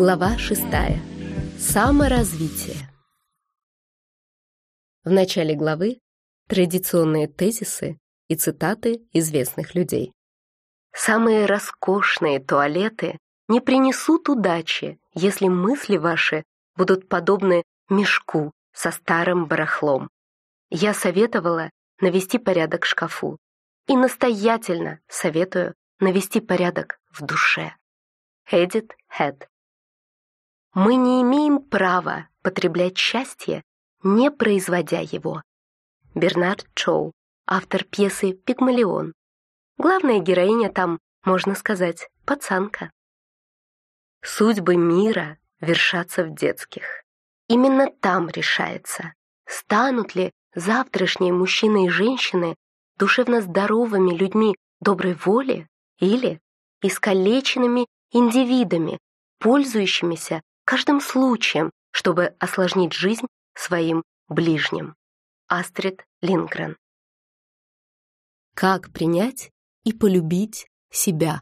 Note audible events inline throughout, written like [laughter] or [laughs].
Глава 6. Саморазвитие. В начале главы традиционные тезисы и цитаты известных людей. Самые роскошные туалеты не принесут удачи, если мысли ваши будут подобны мешку со старым барахлом. Я советовала навести порядок в шкафу и настоятельно советую навести порядок в душе. Эдит Хэт мы не имеем права потреблять счастье, не производя его. Бернард Чоу, автор пьесы «Пигмалион». Главная героиня там, можно сказать, пацанка. Судьбы мира вершатся в детских. Именно там решается, станут ли завтрашние мужчины и женщины душевно здоровыми людьми доброй воли или искалеченными индивидами, пользующимися каждым случаем, чтобы осложнить жизнь своим ближним. Астрид Лингрен. Как принять и полюбить себя?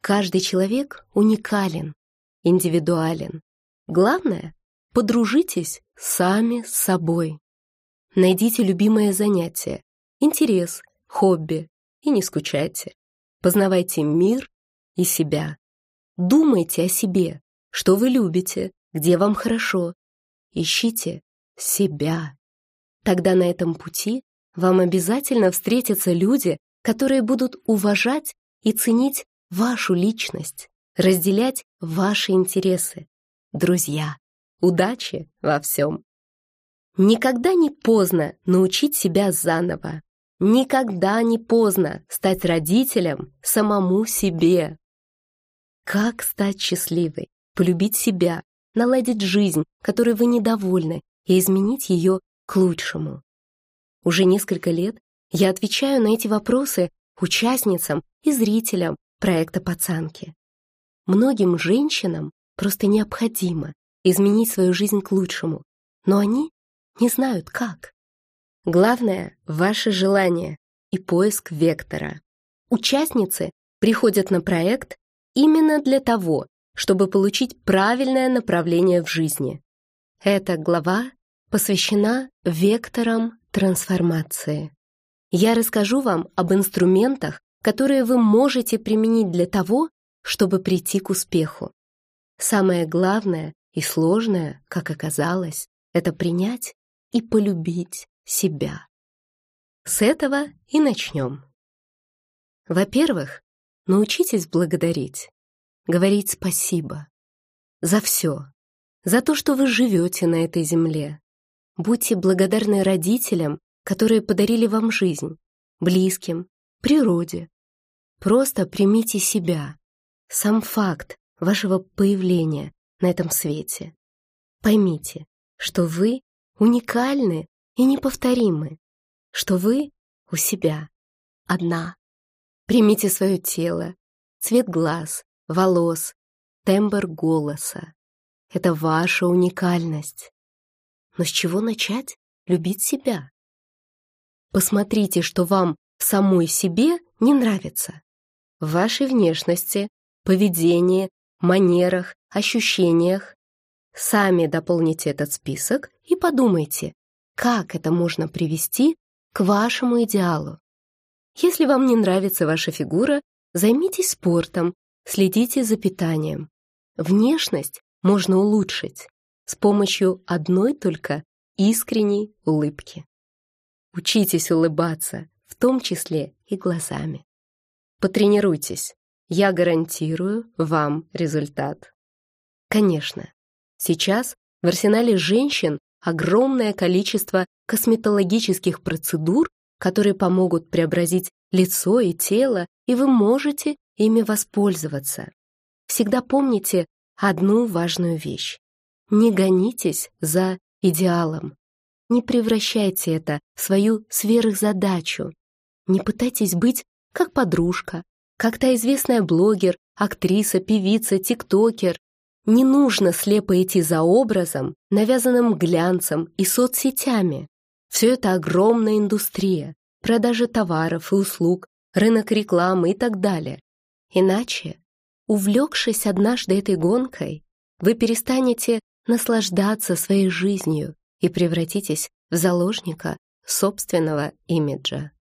Каждый человек уникален, индивидуален. Главное — подружитесь сами с собой. Найдите любимое занятие, интерес, хобби и не скучайте. Познавайте мир и себя. Думайте о себе, что вы любите, где вам хорошо. Ищите себя. Тогда на этом пути вам обязательно встретятся люди, которые будут уважать и ценить вашу личность, разделять ваши интересы. Друзья, удачи во всем! Никогда не поздно научить себя заново. Никогда не поздно стать родителем самому себе. Как стать счастливой, полюбить себя, наладить жизнь, которой вы недовольны, и изменить ее к лучшему? Уже несколько лет я отвечаю на эти вопросы участницам и зрителям проекта «Пацанки». Многим женщинам просто необходимо изменить свою жизнь к лучшему, но они не знают как. Главное — ваше желание и поиск вектора. Участницы приходят на проект именно для того, чтобы получить правильное направление в жизни. Эта глава посвящена векторам трансформации. Я расскажу вам об инструментах, которые вы можете применить для того, чтобы прийти к успеху. Самое главное и сложное, как оказалось, это принять и полюбить себя. С этого и начнем. Во-первых, Научитесь благодарить, говорить спасибо за все, за то, что вы живете на этой земле. Будьте благодарны родителям, которые подарили вам жизнь, близким, природе. Просто примите себя, сам факт вашего появления на этом свете. Поймите, что вы уникальны и неповторимы, что вы у себя одна. Примите свое тело, цвет глаз, волос, тембр голоса. Это ваша уникальность. Но с чего начать любить себя? Посмотрите, что вам самой себе не нравится. В вашей внешности, поведении, манерах, ощущениях. Сами дополните этот список и подумайте, как это можно привести к вашему идеалу. Если вам не нравится ваша фигура, займитесь спортом, следите за питанием. Внешность можно улучшить с помощью одной только искренней улыбки. Учитесь улыбаться, в том числе и глазами. Потренируйтесь, я гарантирую вам результат. Конечно, сейчас в арсенале женщин огромное количество косметологических процедур, которые помогут преобразить лицо и тело, и вы можете ими воспользоваться. Всегда помните одну важную вещь. Не гонитесь за идеалом. Не превращайте это в свою сверхзадачу. Не пытайтесь быть как подружка, как та известная блогер, актриса, певица, тиктокер. Не нужно слепо идти за образом, навязанным глянцем и соцсетями. Все это огромная индустрия, продажа товаров и услуг, рынок рекламы и так далее. Иначе увлекшись однажды этой гонкой, вы перестанете наслаждаться своей жизнью и превратитесь в заложника собственного имиджа.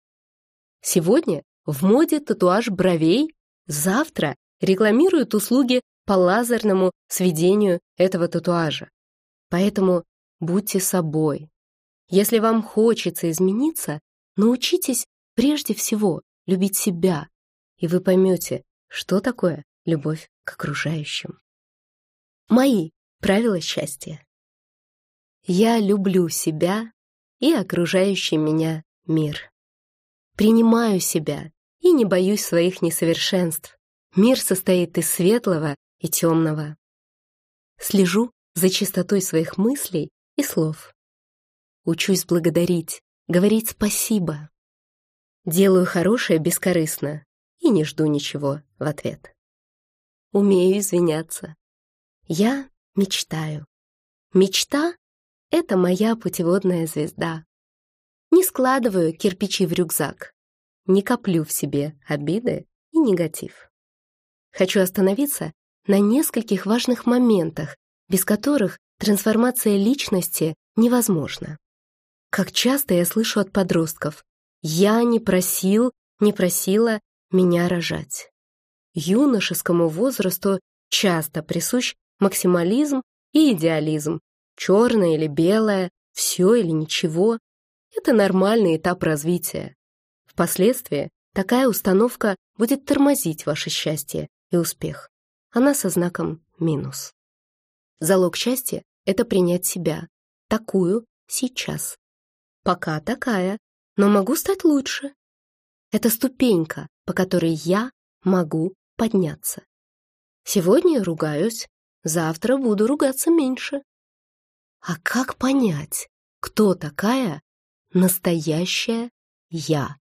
Сегодня в моде татуаж бровей, завтра рекламируют услуги по лазерному сведению этого татуажа. Поэтому будьте собой. Если вам хочется измениться, научитесь прежде всего любить себя, и вы поймете, что такое любовь к окружающим. Мои правила счастья. Я люблю себя и окружающий меня мир. Принимаю себя и не боюсь своих несовершенств. Мир состоит из светлого и темного. Слежу за чистотой своих мыслей и слов. Учусь благодарить, говорить спасибо. Делаю хорошее бескорыстно и не жду ничего в ответ. Умею извиняться. Я мечтаю. Мечта — это моя путеводная звезда. Не складываю кирпичи в рюкзак, не коплю в себе обиды и негатив. Хочу остановиться на нескольких важных моментах, без которых трансформация личности невозможна. Как часто я слышу от подростков «я не просил, не просила меня рожать». Юношескому возрасту часто присущ максимализм и идеализм, черное или белое, все или ничего. Это нормальный этап развития. Впоследствии такая установка будет тормозить ваше счастье и успех. Она со знаком минус. Залог счастья — это принять себя, такую сейчас. Пока такая, но могу стать лучше. Это ступенька, по которой я могу подняться. Сегодня ругаюсь, завтра буду ругаться меньше. А как понять, кто такая настоящая я?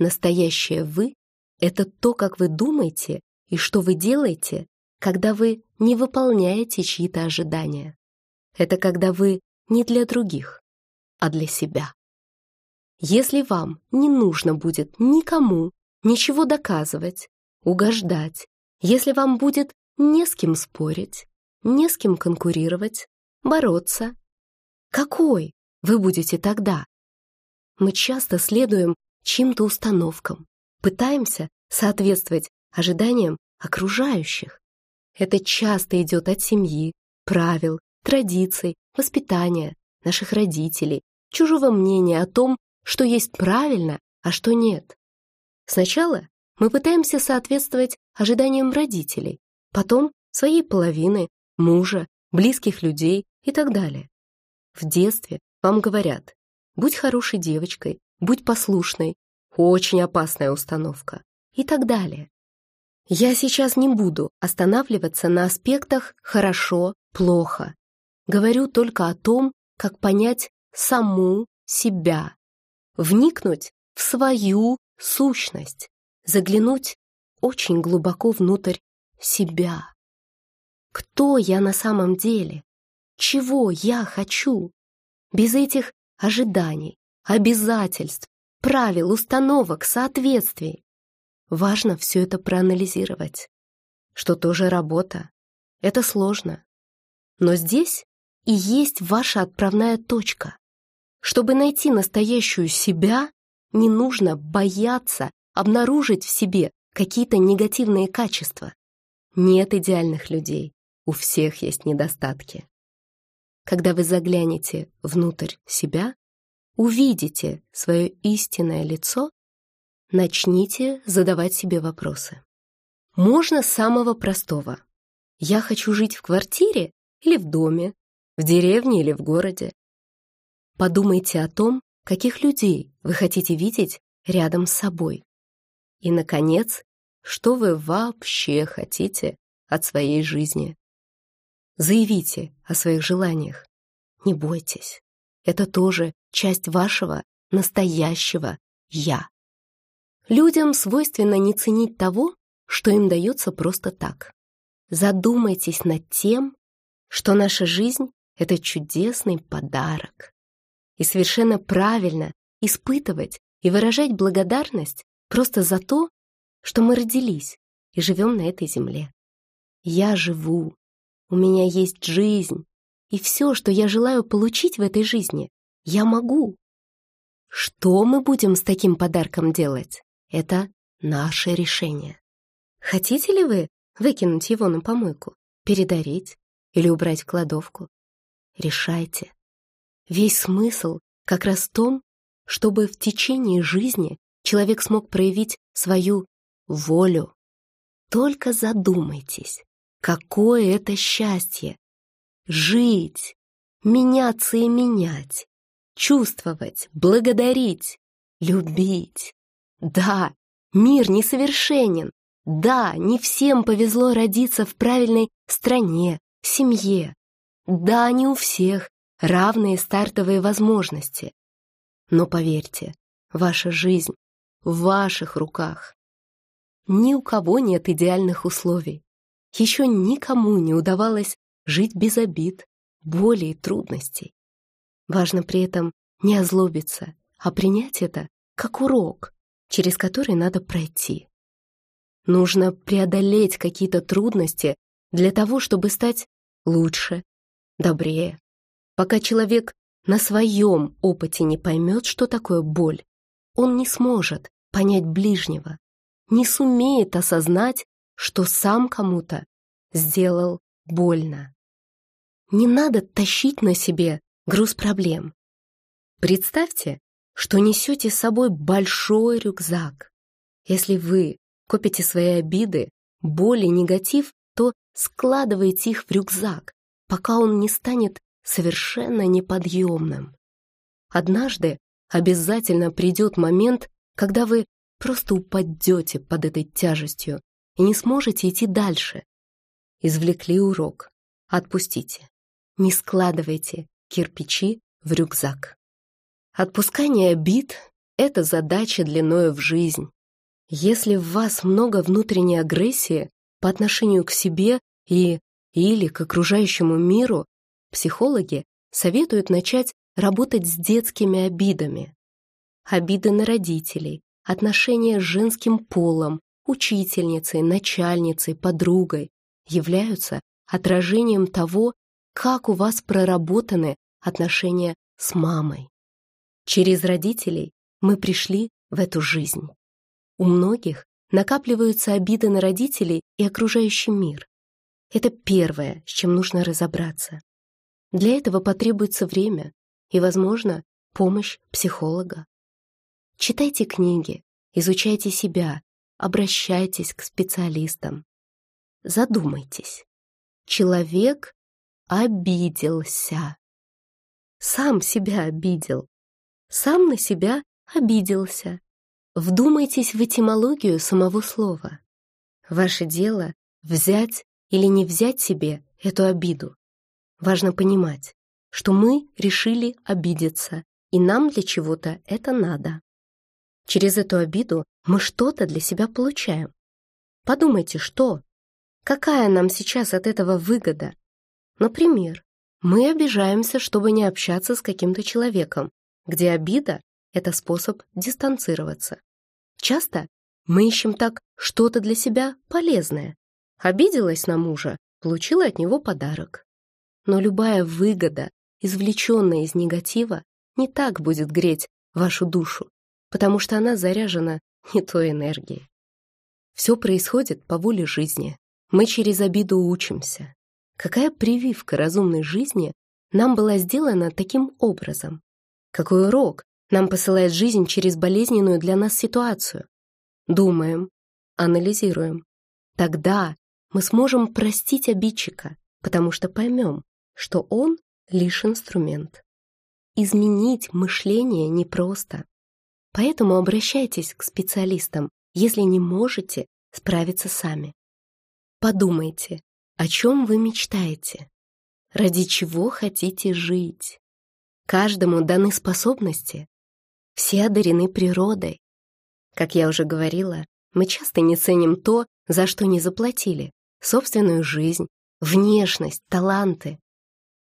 Настоящее вы — это то, как вы думаете и что вы делаете, когда вы не выполняете чьи-то ожидания. Это когда вы не для других, а для себя. Если вам не нужно будет никому ничего доказывать, угождать, если вам будет не с кем спорить, не с кем конкурировать, бороться, какой вы будете тогда? Мы часто следуем чьим-то установкам, пытаемся соответствовать ожиданиям окружающих. Это часто идет от семьи, правил, традиций, воспитания, наших родителей, чужого мнения о том, что есть правильно, а что нет. Сначала мы пытаемся соответствовать ожиданиям родителей, потом своей половины, мужа, близких людей и так далее. В детстве вам говорят «будь хорошей девочкой», «будь послушной», «очень опасная установка» и так далее. Я сейчас не буду останавливаться на аспектах «хорошо», «плохо». Говорю только о том, как понять саму себя, вникнуть в свою сущность, заглянуть очень глубоко внутрь себя. Кто я на самом деле? Чего я хочу? Без этих ожиданий, обязательств, правил, установок, соответствий. Важно все это проанализировать, что тоже работа. Это сложно. Но здесь и есть ваша отправная точка. Чтобы найти настоящую себя, не нужно бояться обнаружить в себе какие-то негативные качества. Нет идеальных людей, у всех есть недостатки. Когда вы заглянете внутрь себя, увидите свое истинное лицо, начните задавать себе вопросы. Можно самого простого. Я хочу жить в квартире или в доме, в деревне или в городе. Подумайте о том, каких людей вы хотите видеть рядом с собой. И, наконец, что вы вообще хотите от своей жизни. Заявите о своих желаниях. Не бойтесь. Это тоже часть вашего настоящего «я». Людям свойственно не ценить того, что им дается просто так. Задумайтесь над тем, что наша жизнь — это чудесный подарок. И совершенно правильно испытывать и выражать благодарность просто за то, что мы родились, и живем на этой земле. Я живу, у меня есть жизнь, и все, что я желаю получить в этой жизни, я могу. Что мы будем с таким подарком делать? Это наше решение. Хотите ли вы выкинуть его на помойку, передарить или убрать в кладовку? Решайте. Весь смысл как раз в том, чтобы в течение жизни человек смог проявить свою волю. Только задумайтесь, какое это счастье — жить, меняться и менять, чувствовать, благодарить, любить. Да, мир несовершенен. Да, не всем повезло родиться в правильной стране, семье. Да, не у всех равные стартовые возможности. Но поверьте, ваша жизнь в ваших руках. Ни у кого нет идеальных условий. Еще никому не удавалось жить без обид, боли и трудностей. Важно при этом не озлобиться, а принять это как урок, через который надо пройти. Нужно преодолеть какие-то трудности для того, чтобы стать лучше, добрее. Пока человек на своем опыте не поймет, что такое боль, он не сможет понять ближнего, не сумеет осознать, что сам кому-то сделал больно. Не надо тащить на себе груз проблем. Представьте, что несете с собой большой рюкзак. Если вы копите свои обиды, боли, негатив, то складывайте их в рюкзак, пока он не станет совершенно неподъемным. Однажды обязательно придет момент, когда вы просто упадете под этой тяжестью и не сможете идти дальше. Извлекли урок. Отпустите. Не складывайте кирпичи в рюкзак. Отпускание обид — это задача длиною в жизнь. Если в вас много внутренней агрессии по отношению к себе и или к окружающему миру, психологи советуют начать работать с детскими обидами. Обиды на родителей, отношения с женским полом, учительницей, начальницей, подругой являются отражением того, как у вас проработаны отношения с мамой. Через родителей мы пришли в эту жизнь. У многих накапливаются обиды на родителей и окружающий мир. Это первое, с чем нужно разобраться. Для этого потребуется время и, возможно, помощь психолога. Читайте книги, изучайте себя, обращайтесь к специалистам. Задумайтесь. Человек обиделся. Сам себя обидел. Сам на себя обиделся. Вдумайтесь в этимологию самого слова. Ваше дело — взять или не взять себе эту обиду. Важно понимать, что мы решили обидеться, и нам для чего-то это надо. Через эту обиду мы что-то для себя получаем. Подумайте, что? Какая нам сейчас от этого выгода? Например, мы обижаемся, чтобы не общаться с каким-то человеком, где обида — это способ дистанцироваться. Часто мы ищем так что-то для себя полезное. Обиделась на мужа, получила от него подарок. Но любая выгода, извлеченная из негатива, не так будет греть вашу душу, потому что она заряжена не той энергией. Все происходит по воле жизни. Мы через обиду учимся. Какая прививка разумной жизни нам была сделана таким образом? Какой урок нам посылает жизнь через болезненную для нас ситуацию? Думаем, анализируем. Тогда мы сможем простить обидчика, потому что поймем, что он лишь инструмент. Изменить мышление непросто. Поэтому обращайтесь к специалистам, если не можете справиться сами. Подумайте, о чем вы мечтаете, ради чего хотите жить. Каждому даны способности, все одарены природой. Как я уже говорила, мы часто не ценим то, за что не заплатили, собственную жизнь, внешность, таланты.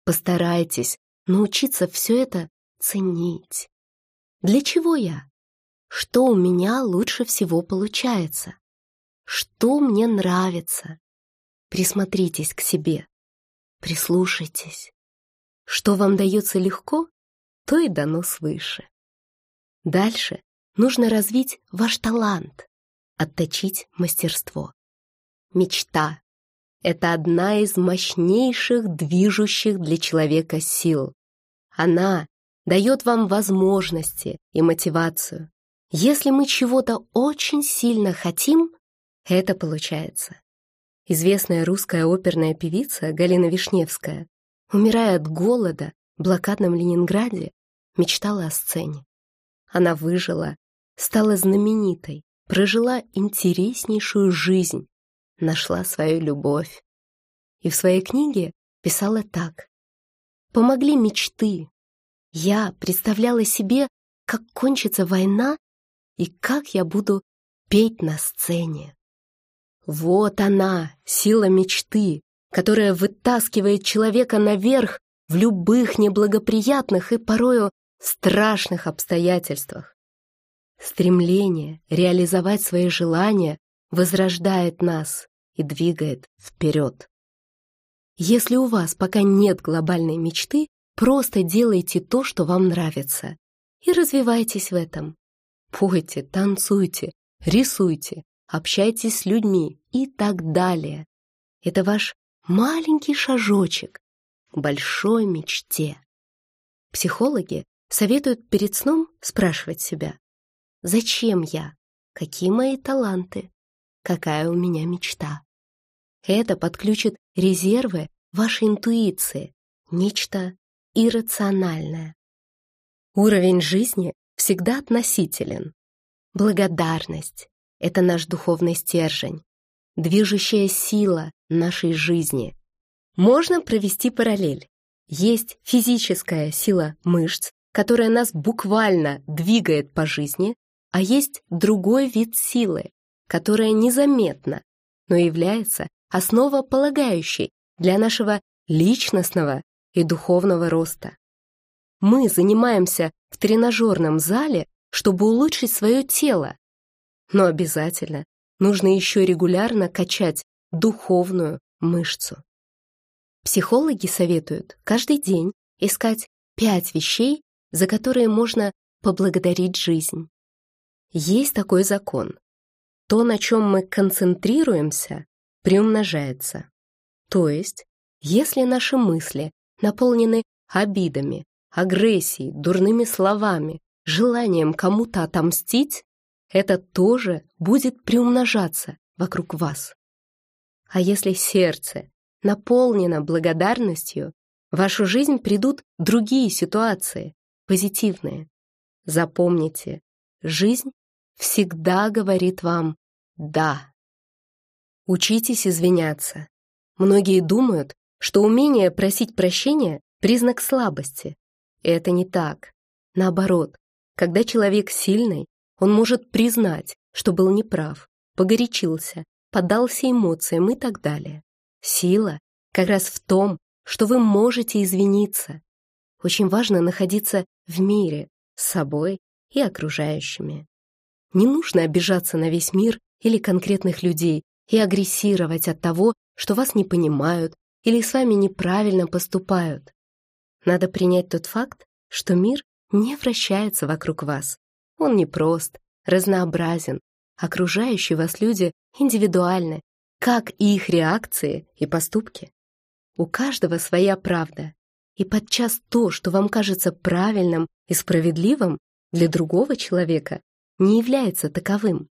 Постарайтесь научиться все это ценить. Для чего я? Что у меня лучше всего получается? что мне нравится. Присмотритесь к себе, прислушайтесь. Что вам дается легко, то и дано свыше. Дальше нужно развить ваш талант, отточить мастерство. Мечта — это одна из мощнейших движущих для человека сил. Она дает вам возможности и мотивацию. Если мы чего-то очень сильно хотим, это получается. Известная русская оперная певица Галина Вишневская, умирая от голода в блокадном Ленинграде, мечтала о сцене. Она выжила, стала знаменитой, прожила интереснейшую жизнь, нашла свою любовь. И в своей книге писала так. «Помогли мечты. Я представляла себе, как кончится война и как я буду петь на сцене. Вот она, сила мечты, которая вытаскивает человека наверх в любых неблагоприятных и порою страшных обстоятельствах. Стремление реализовать свои желания возрождает нас и двигает вперед. Если у вас пока нет глобальной мечты, просто делайте то, что вам нравится, и развивайтесь в этом. Пойте, танцуйте, рисуйте, общайтесь с людьми и так далее. Это ваш маленький шажочек к большой мечте. Психологи советуют перед сном спрашивать себя, зачем я, какие мои таланты, какая у меня мечта. Это подключит резервы вашей интуиции, нечто иррациональное. Уровень жизни всегда относителен. Благодарность — это наш духовный стержень, движущая сила нашей жизни. Можно провести параллель. Есть физическая сила мышц, которая нас буквально двигает по жизни, а есть другой вид силы, которая незаметна, но является основополагающей для нашего личностного и духовного роста. Мы занимаемся в тренажерном зале, чтобы улучшить свое тело, но обязательно нужно еще регулярно качать духовную мышцу. Психологи советуют каждый день искать пять вещей, за которые можно поблагодарить жизнь. Есть такой закон. То, на чем мы концентрируемся, приумножается. То есть, если наши мысли наполнены обидами, агрессией, дурными словами, желанием кому-то отомстить, это тоже будет приумножаться вокруг вас. А если сердце наполнено благодарностью, в вашу жизнь придут другие ситуации, позитивные. Запомните, жизнь всегда говорит вам «да». Учитесь извиняться. Многие думают, что умение просить прощения — признак слабости. И это не так. Наоборот, когда человек сильный, он может признать, что был неправ, погорячился, поддался эмоциям и так далее. Сила как раз в том, что вы можете извиниться. Очень важно находиться в мире с собой и окружающими. Не нужно обижаться на весь мир или конкретных людей и агрессировать от того, что вас не понимают или с вами неправильно поступают. Надо принять тот факт, что мир не вращается вокруг вас. Он непрост, разнообразен. Окружающие вас люди индивидуальны, как и их реакции и поступки. У каждого своя правда, и подчас то, что вам кажется правильным и справедливым, для другого человека не является таковым.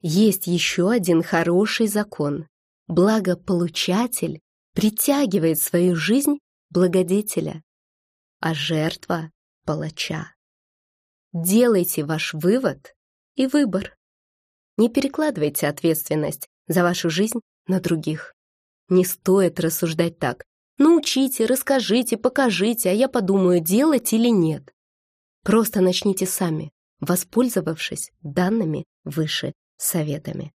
Есть еще один хороший закон. Благополучатель притягивает в свою жизнь благодетеля, а жертва — палача. Делайте ваш вывод и выбор. Не перекладывайте ответственность за вашу жизнь на других. Не стоит рассуждать так. Научите, расскажите, покажите, а я подумаю, делать или нет. Просто начните сами воспользовавшись данными выше советами.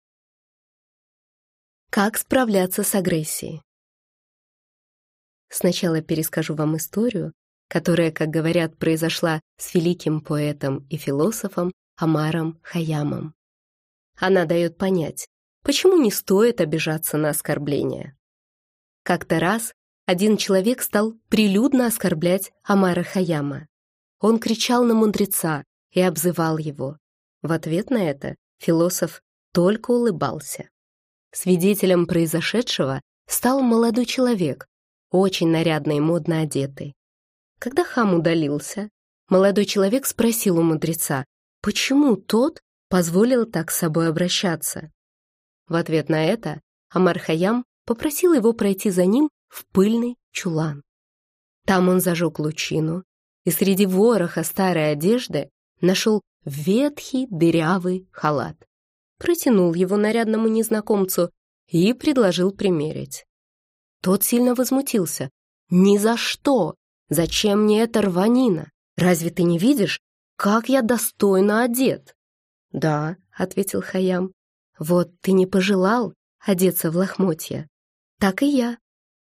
Как справляться с агрессией? Сначала перескажу вам историю, которая, как говорят, произошла с великим поэтом и философом Амаром Хаямом. Она дает понять, почему не стоит обижаться на оскорбления. Как-то раз один человек стал прилюдно оскорблять Амара Хаяма. Он кричал на мудреца и обзывал его. В ответ на это философ только улыбался. Свидетелем произошедшего стал молодой человек, очень нарядный и модно одетый. Когда хам удалился, молодой человек спросил у мудреца, почему тот позволил так с собой обращаться. В ответ на это Амар Хаям попросил его пройти за ним в пыльный чулан. Там он зажег лучину и среди вороха старой одежды нашел ветхий дырявый халат. Протянул его нарядному незнакомцу и предложил примерить. Тот сильно возмутился. «Ни за что! Зачем мне эта рванина? Разве ты не видишь, как я достойно одет?» «Да», — ответил Хаям. «Вот ты не пожелал одеться в лохмотья. Так и я.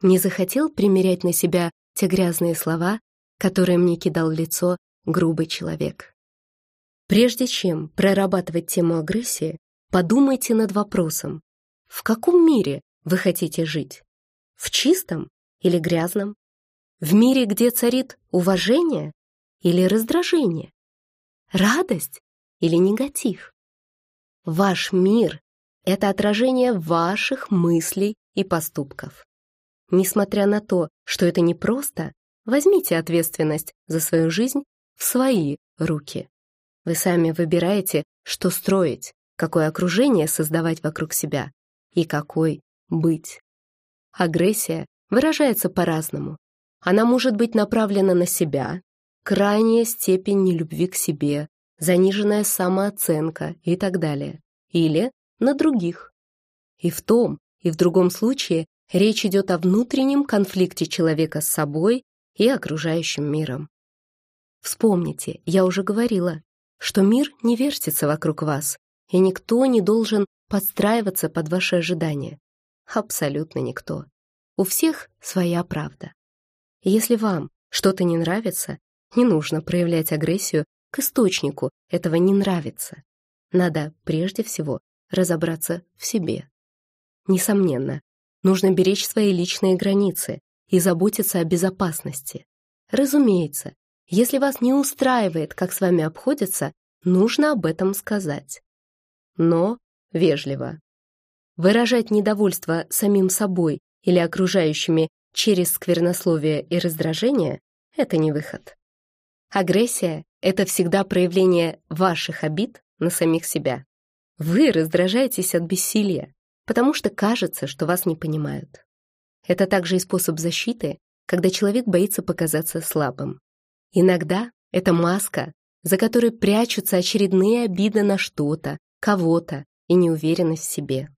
Не захотел примерять на себя те грязные слова, которые мне кидал в лицо грубый человек. Прежде чем прорабатывать тему агрессии, подумайте над вопросом, в каком мире вы хотите жить? В чистом или грязном? В мире, где царит уважение или раздражение? Радость или негатив? Ваш мир — это отражение ваших мыслей и поступков. Несмотря на то, что это непросто, возьмите ответственность за свою жизнь в свои руки. Вы сами выбираете, что строить, какое окружение создавать вокруг себя и какой быть. Агрессия выражается по-разному. Она может быть направлена на себя, крайняя степень нелюбви к себе, заниженная самооценка и так далее, или на других. И в том, и в другом случае речь идет о внутреннем конфликте человека с собой и окружающим миром. Вспомните, я уже говорила, что мир не вертится вокруг вас, и никто не должен подстраиваться под ваши ожидания. Абсолютно никто. У всех своя правда. Если вам что-то не нравится, не нужно проявлять агрессию к источнику этого не нравится. Надо прежде всего разобраться в себе. Несомненно, нужно беречь свои личные границы и заботиться о безопасности. Разумеется, если вас не устраивает, как с вами обходятся, нужно об этом сказать. Но вежливо. Выражать недовольство самим собой или окружающими через сквернословие и раздражение — это не выход. Агрессия — это всегда проявление ваших обид на самих себя. Вы раздражаетесь от бессилия, потому что кажется, что вас не понимают. Это также и способ защиты, когда человек боится показаться слабым. Иногда это маска, за которой прячутся очередные обиды на что-то, кого-то и неуверенность в себе.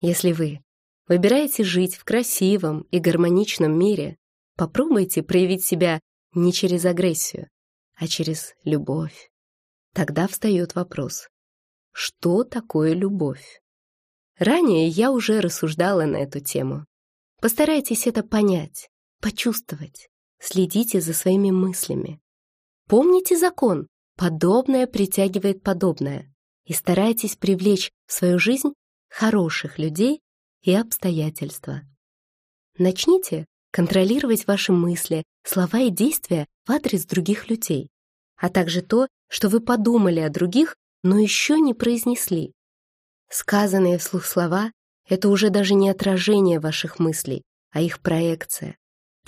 Если вы выбираете жить в красивом и гармоничном мире, попробуйте проявить себя не через агрессию, а через любовь. Тогда встает вопрос, что такое любовь? Ранее я уже рассуждала на эту тему. Постарайтесь это понять, почувствовать. Следите за своими мыслями. Помните закон «подобное притягивает подобное» и старайтесь привлечь в свою жизнь хороших людей и обстоятельства. Начните контролировать ваши мысли, слова и действия в адрес других людей, а также то, что вы подумали о других, но еще не произнесли. Сказанные вслух слова — это уже даже не отражение ваших мыслей, а их проекция.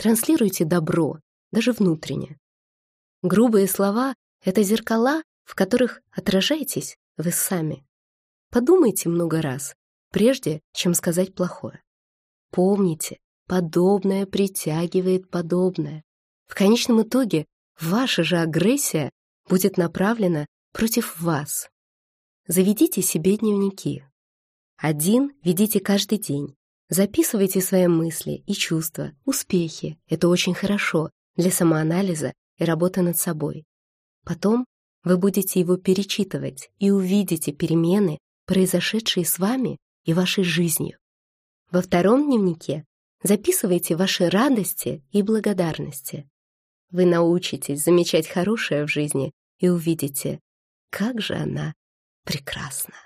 Транслируйте добро, даже внутренне. Грубые слова — это зеркала, в которых отражаетесь вы сами. Подумайте много раз, прежде чем сказать плохое. Помните, подобное притягивает подобное. В конечном итоге ваша же агрессия будет направлена против вас. Заведите себе дневники. Один ведите каждый день. Записывайте свои мысли и чувства, успехи. Это очень хорошо для самоанализа и работы над собой. Потом вы будете его перечитывать и увидите перемены, произошедшие с вами и вашей жизнью. Во втором дневнике записывайте ваши радости и благодарности. Вы научитесь замечать хорошее в жизни и увидите, как же она прекрасна.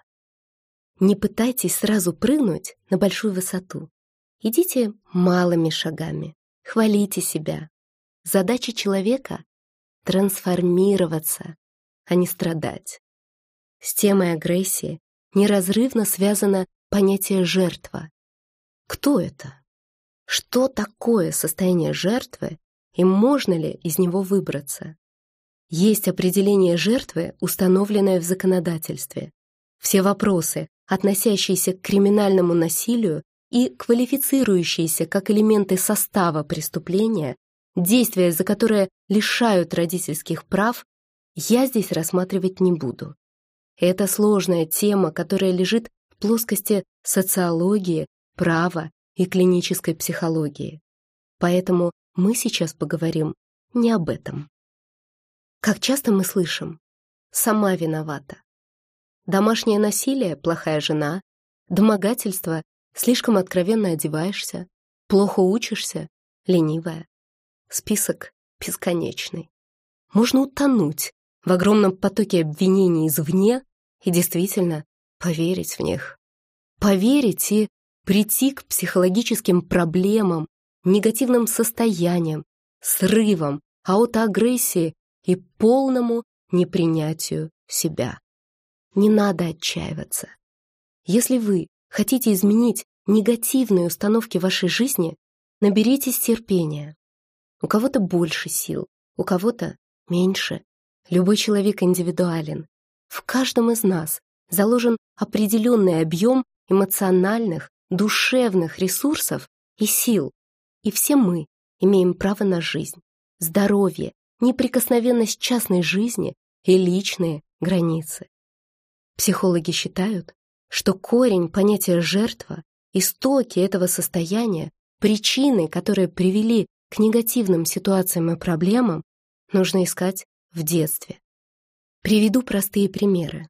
Не пытайтесь сразу прыгнуть на большую высоту. Идите малыми шагами, хвалите себя. Задача человека — трансформироваться, а не страдать. С темой агрессии неразрывно связано понятие «жертва». Кто это? Что такое состояние жертвы и можно ли из него выбраться? Есть определение жертвы, установленное в законодательстве. Все вопросы, относящиеся к криминальному насилию и квалифицирующиеся как элементы состава преступления, действия, за которые лишают родительских прав, я здесь рассматривать не буду. Это сложная тема, которая лежит в плоскости социологии, права и клинической психологии. Поэтому мы сейчас поговорим не об этом. Как часто мы слышим «сама виновата». Домашнее насилие – плохая жена, домогательство – слишком откровенно одеваешься, плохо учишься – ленивая. Список бесконечный. Можно утонуть в огромном потоке обвинений извне и действительно поверить в них. Поверить и прийти к психологическим проблемам, негативным состояниям, срывам, аутоагрессии и полному непринятию себя. Не надо отчаиваться. Если вы хотите изменить негативные установки вашей жизни, наберитесь терпения. У кого-то больше сил, у кого-то меньше. Любой человек индивидуален. В каждом из нас заложен определенный объем эмоциональных, душевных ресурсов и сил, и все мы имеем право на жизнь, здоровье, неприкосновенность частной жизни и личные границы. Психологи считают, что корень понятия «жертва», истоки этого состояния, причины, которые привели к негативным ситуациям и проблемам, нужно искать в детстве. Приведу простые примеры.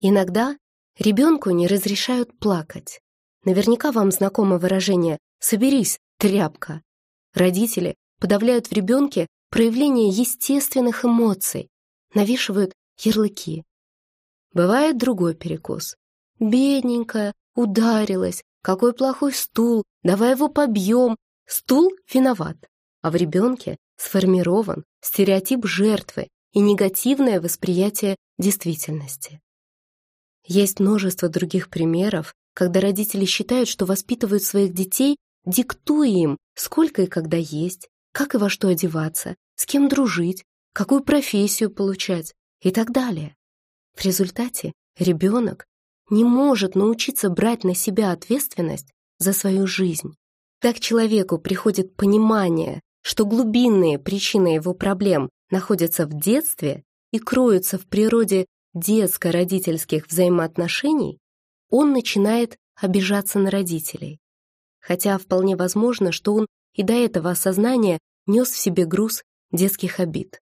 Иногда ребенку не разрешают плакать. Наверняка вам знакомо выражение «соберись, тряпка». Родители подавляют в ребенке проявление естественных эмоций, навешивают ярлыки. Бывает другой перекос. Бедненькая, ударилась, какой плохой стул, давай его побьем. Стул виноват, а в ребенке сформирован стереотип жертвы и негативное восприятие действительности. Есть множество других примеров, когда родители считают, что воспитывают своих детей, диктуя им, сколько и когда есть, как и во что одеваться, с кем дружить, какую профессию получать и так далее. В результате ребенок не может научиться брать на себя ответственность за свою жизнь. Так человеку приходит понимание, что глубинные причины его проблем находятся в детстве и кроются в природе детско-родительских взаимоотношений, он начинает обижаться на родителей. Хотя вполне возможно, что он и до этого осознания нес в себе груз детских обид.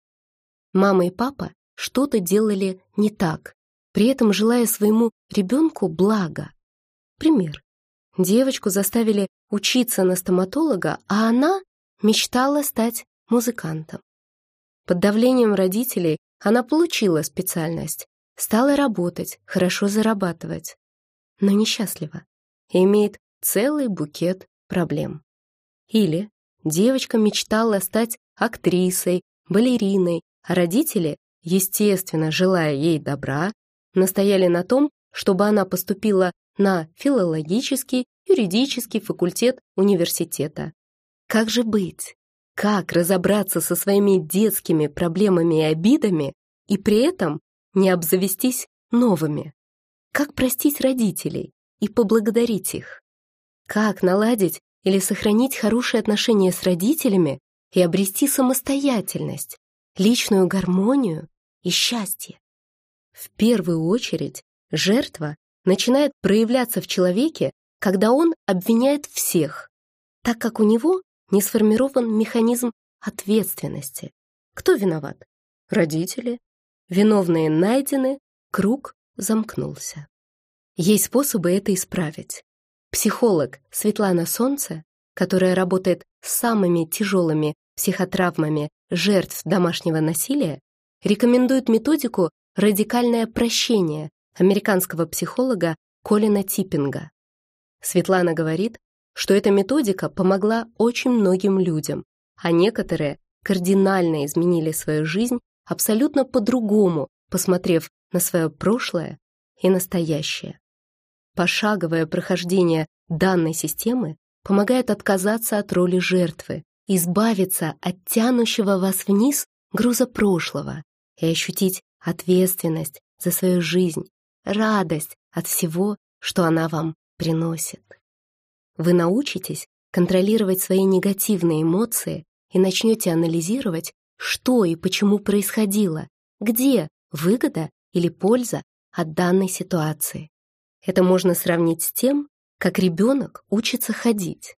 Мама и папа что-то делали не так, при этом желая своему ребенку блага. Пример. Девочку заставили учиться на стоматолога, а она мечтала стать музыкантом. Под давлением родителей она получила специальность, стала работать, хорошо зарабатывать, но несчастлива и имеет целый букет проблем. Или девочка мечтала стать актрисой, балериной, а родители, естественно, желая ей добра, настояли на том, чтобы она поступила на филологический, юридический факультет университета. Как же быть? Как разобраться со своими детскими проблемами и обидами и при этом не обзавестись новыми? Как простить родителей и поблагодарить их? Как наладить или сохранить хорошие отношения с родителями и обрести самостоятельность, личную гармонию и счастье? В первую очередь, жертва начинает проявляться в человеке, когда он обвиняет всех, так как у него не сформирован механизм ответственности. Кто виноват? Родители. Виновные найдены, круг замкнулся. Есть способы это исправить. Психолог Светлана Солнце, которая работает с самыми тяжелыми психотравмами жертв домашнего насилия, рекомендует методику «радикальное прощение» американского психолога Колина Типпинга. Светлана говорит, что эта методика помогла очень многим людям, а некоторые кардинально изменили свою жизнь абсолютно по-другому, посмотрев на свое прошлое и настоящее. Пошаговое прохождение данной системы помогает отказаться от роли жертвы, избавиться от тянущего вас вниз груза прошлого и ощутить ответственность за свою жизнь, радость от всего, что она вам приносит. Вы научитесь контролировать свои негативные эмоции и начнете анализировать, что и почему происходило, где выгода или польза от данной ситуации. Это можно сравнить с тем, как ребенок учится ходить.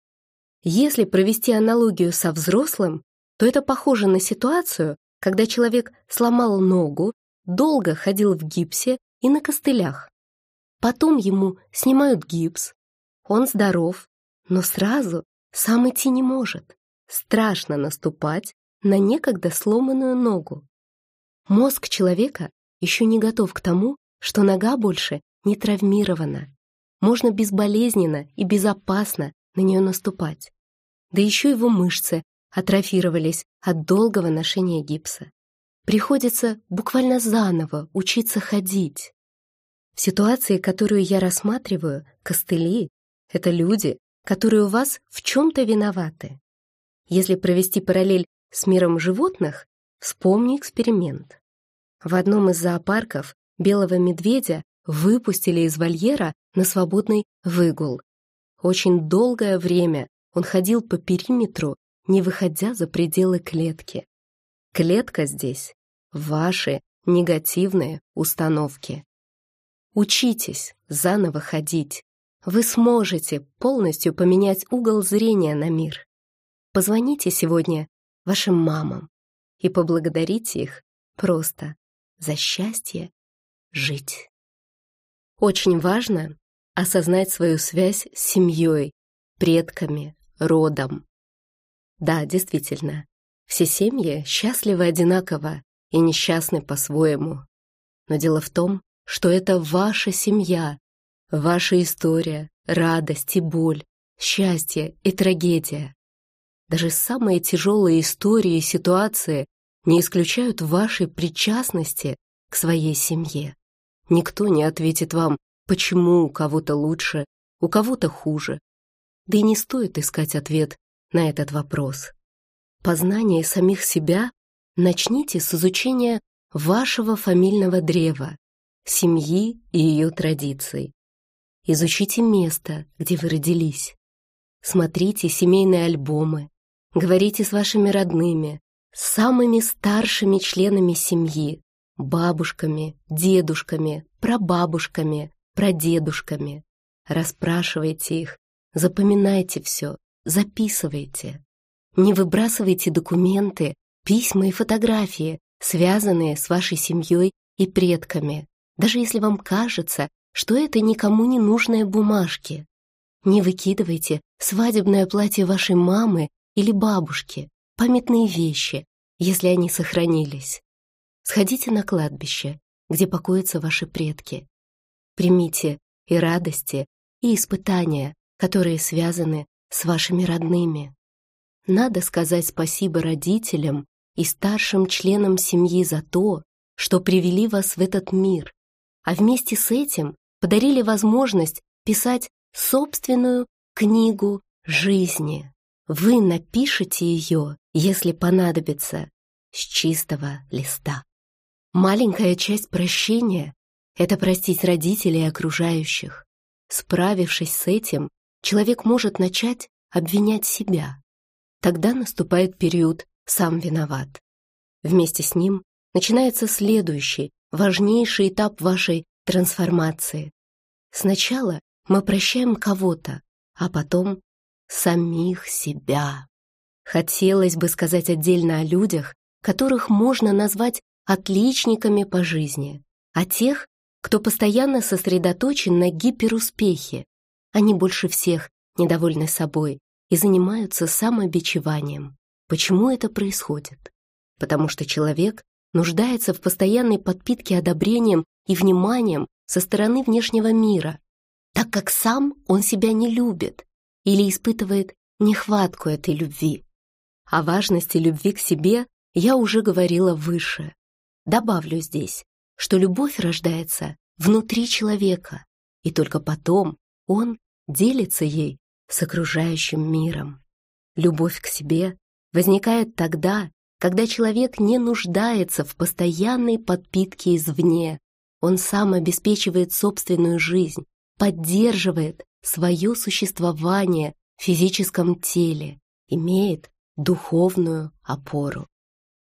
Если провести аналогию со взрослым, то это похоже на ситуацию, когда человек сломал ногу, долго ходил в гипсе и на костылях. Потом ему снимают гипс, он здоров, но сразу сам идти не может. Страшно наступать на некогда сломанную ногу. Мозг человека еще не готов к тому, что нога больше не травмирована. Можно безболезненно и безопасно на нее наступать. Да еще его мышцы атрофировались от долгого ношения гипса. Приходится буквально заново учиться ходить. В ситуации, которую я рассматриваю, костыли — это люди, которые у вас в чем-то виноваты. Если провести параллель с миром животных, вспомни эксперимент. В одном из зоопарков белого медведя выпустили из вольера на свободный выгул. Очень долгое время он ходил по периметру, не выходя за пределы клетки. Клетка здесь — ваши негативные установки. Учитесь заново ходить. Вы сможете полностью поменять угол зрения на мир. Позвоните сегодня вашим мамам и поблагодарите их просто за счастье жить. Очень важно осознать свою связь с семьей, предками, родом. Да, действительно, все семьи счастливы одинаково и несчастны по-своему. Но дело в том, что это ваша семья, ваша история, радость и боль, счастье и трагедия. Даже самые тяжелые истории и ситуации не исключают вашей причастности к своей семье. Никто не ответит вам, почему у кого-то лучше, у кого-то хуже. Да и не стоит искать ответ на этот вопрос. Познание самих себя начните с изучения вашего фамильного древа, семьи и ее традиций. Изучите место, где вы родились. Смотрите семейные альбомы, говорите с вашими родными, с самыми старшими членами семьи, бабушками, дедушками, прабабушками, прадедушками. Расспрашивайте их, запоминайте все, записывайте. Не выбрасывайте документы, письма и фотографии, связанные с вашей семьей и предками, даже если вам кажется, что это никому не нужные бумажки. Не выкидывайте свадебное платье вашей мамы или бабушки, памятные вещи, если они сохранились. Сходите на кладбище, где покоятся ваши предки. Примите и радости, и испытания, которые связаны с вашими родными. Надо сказать спасибо родителям и старшим членам семьи за то, что привели вас в этот мир, а вместе с этим подарили возможность писать собственную книгу жизни. Вы напишете ее, если понадобится, с чистого листа. Маленькая часть прощения — это простить родителей и окружающих. Справившись с этим, человек может начать обвинять себя. Тогда наступает период «сам виноват». Вместе с ним начинается следующий, важнейший этап вашей трансформации. Сначала мы прощаем кого-то, а потом самих себя. Хотелось бы сказать отдельно о людях, которых можно назвать отличниками по жизни, а тех, кто постоянно сосредоточен на гиперуспехе. Они больше всех недовольны собой и занимаются самобичеванием. Почему это происходит? Потому что человек нуждается в постоянной подпитке одобрением и вниманием со стороны внешнего мира. так как сам он себя не любит или испытывает нехватку этой любви. О важности любви к себе я уже говорила выше. Добавлю здесь, что любовь рождается внутри человека, и только потом он делится ей с окружающим миром. Любовь к себе возникает тогда, когда человек не нуждается в постоянной подпитке извне. Он сам обеспечивает собственную жизнь, поддерживает свое существование в физическом теле, имеет духовную опору.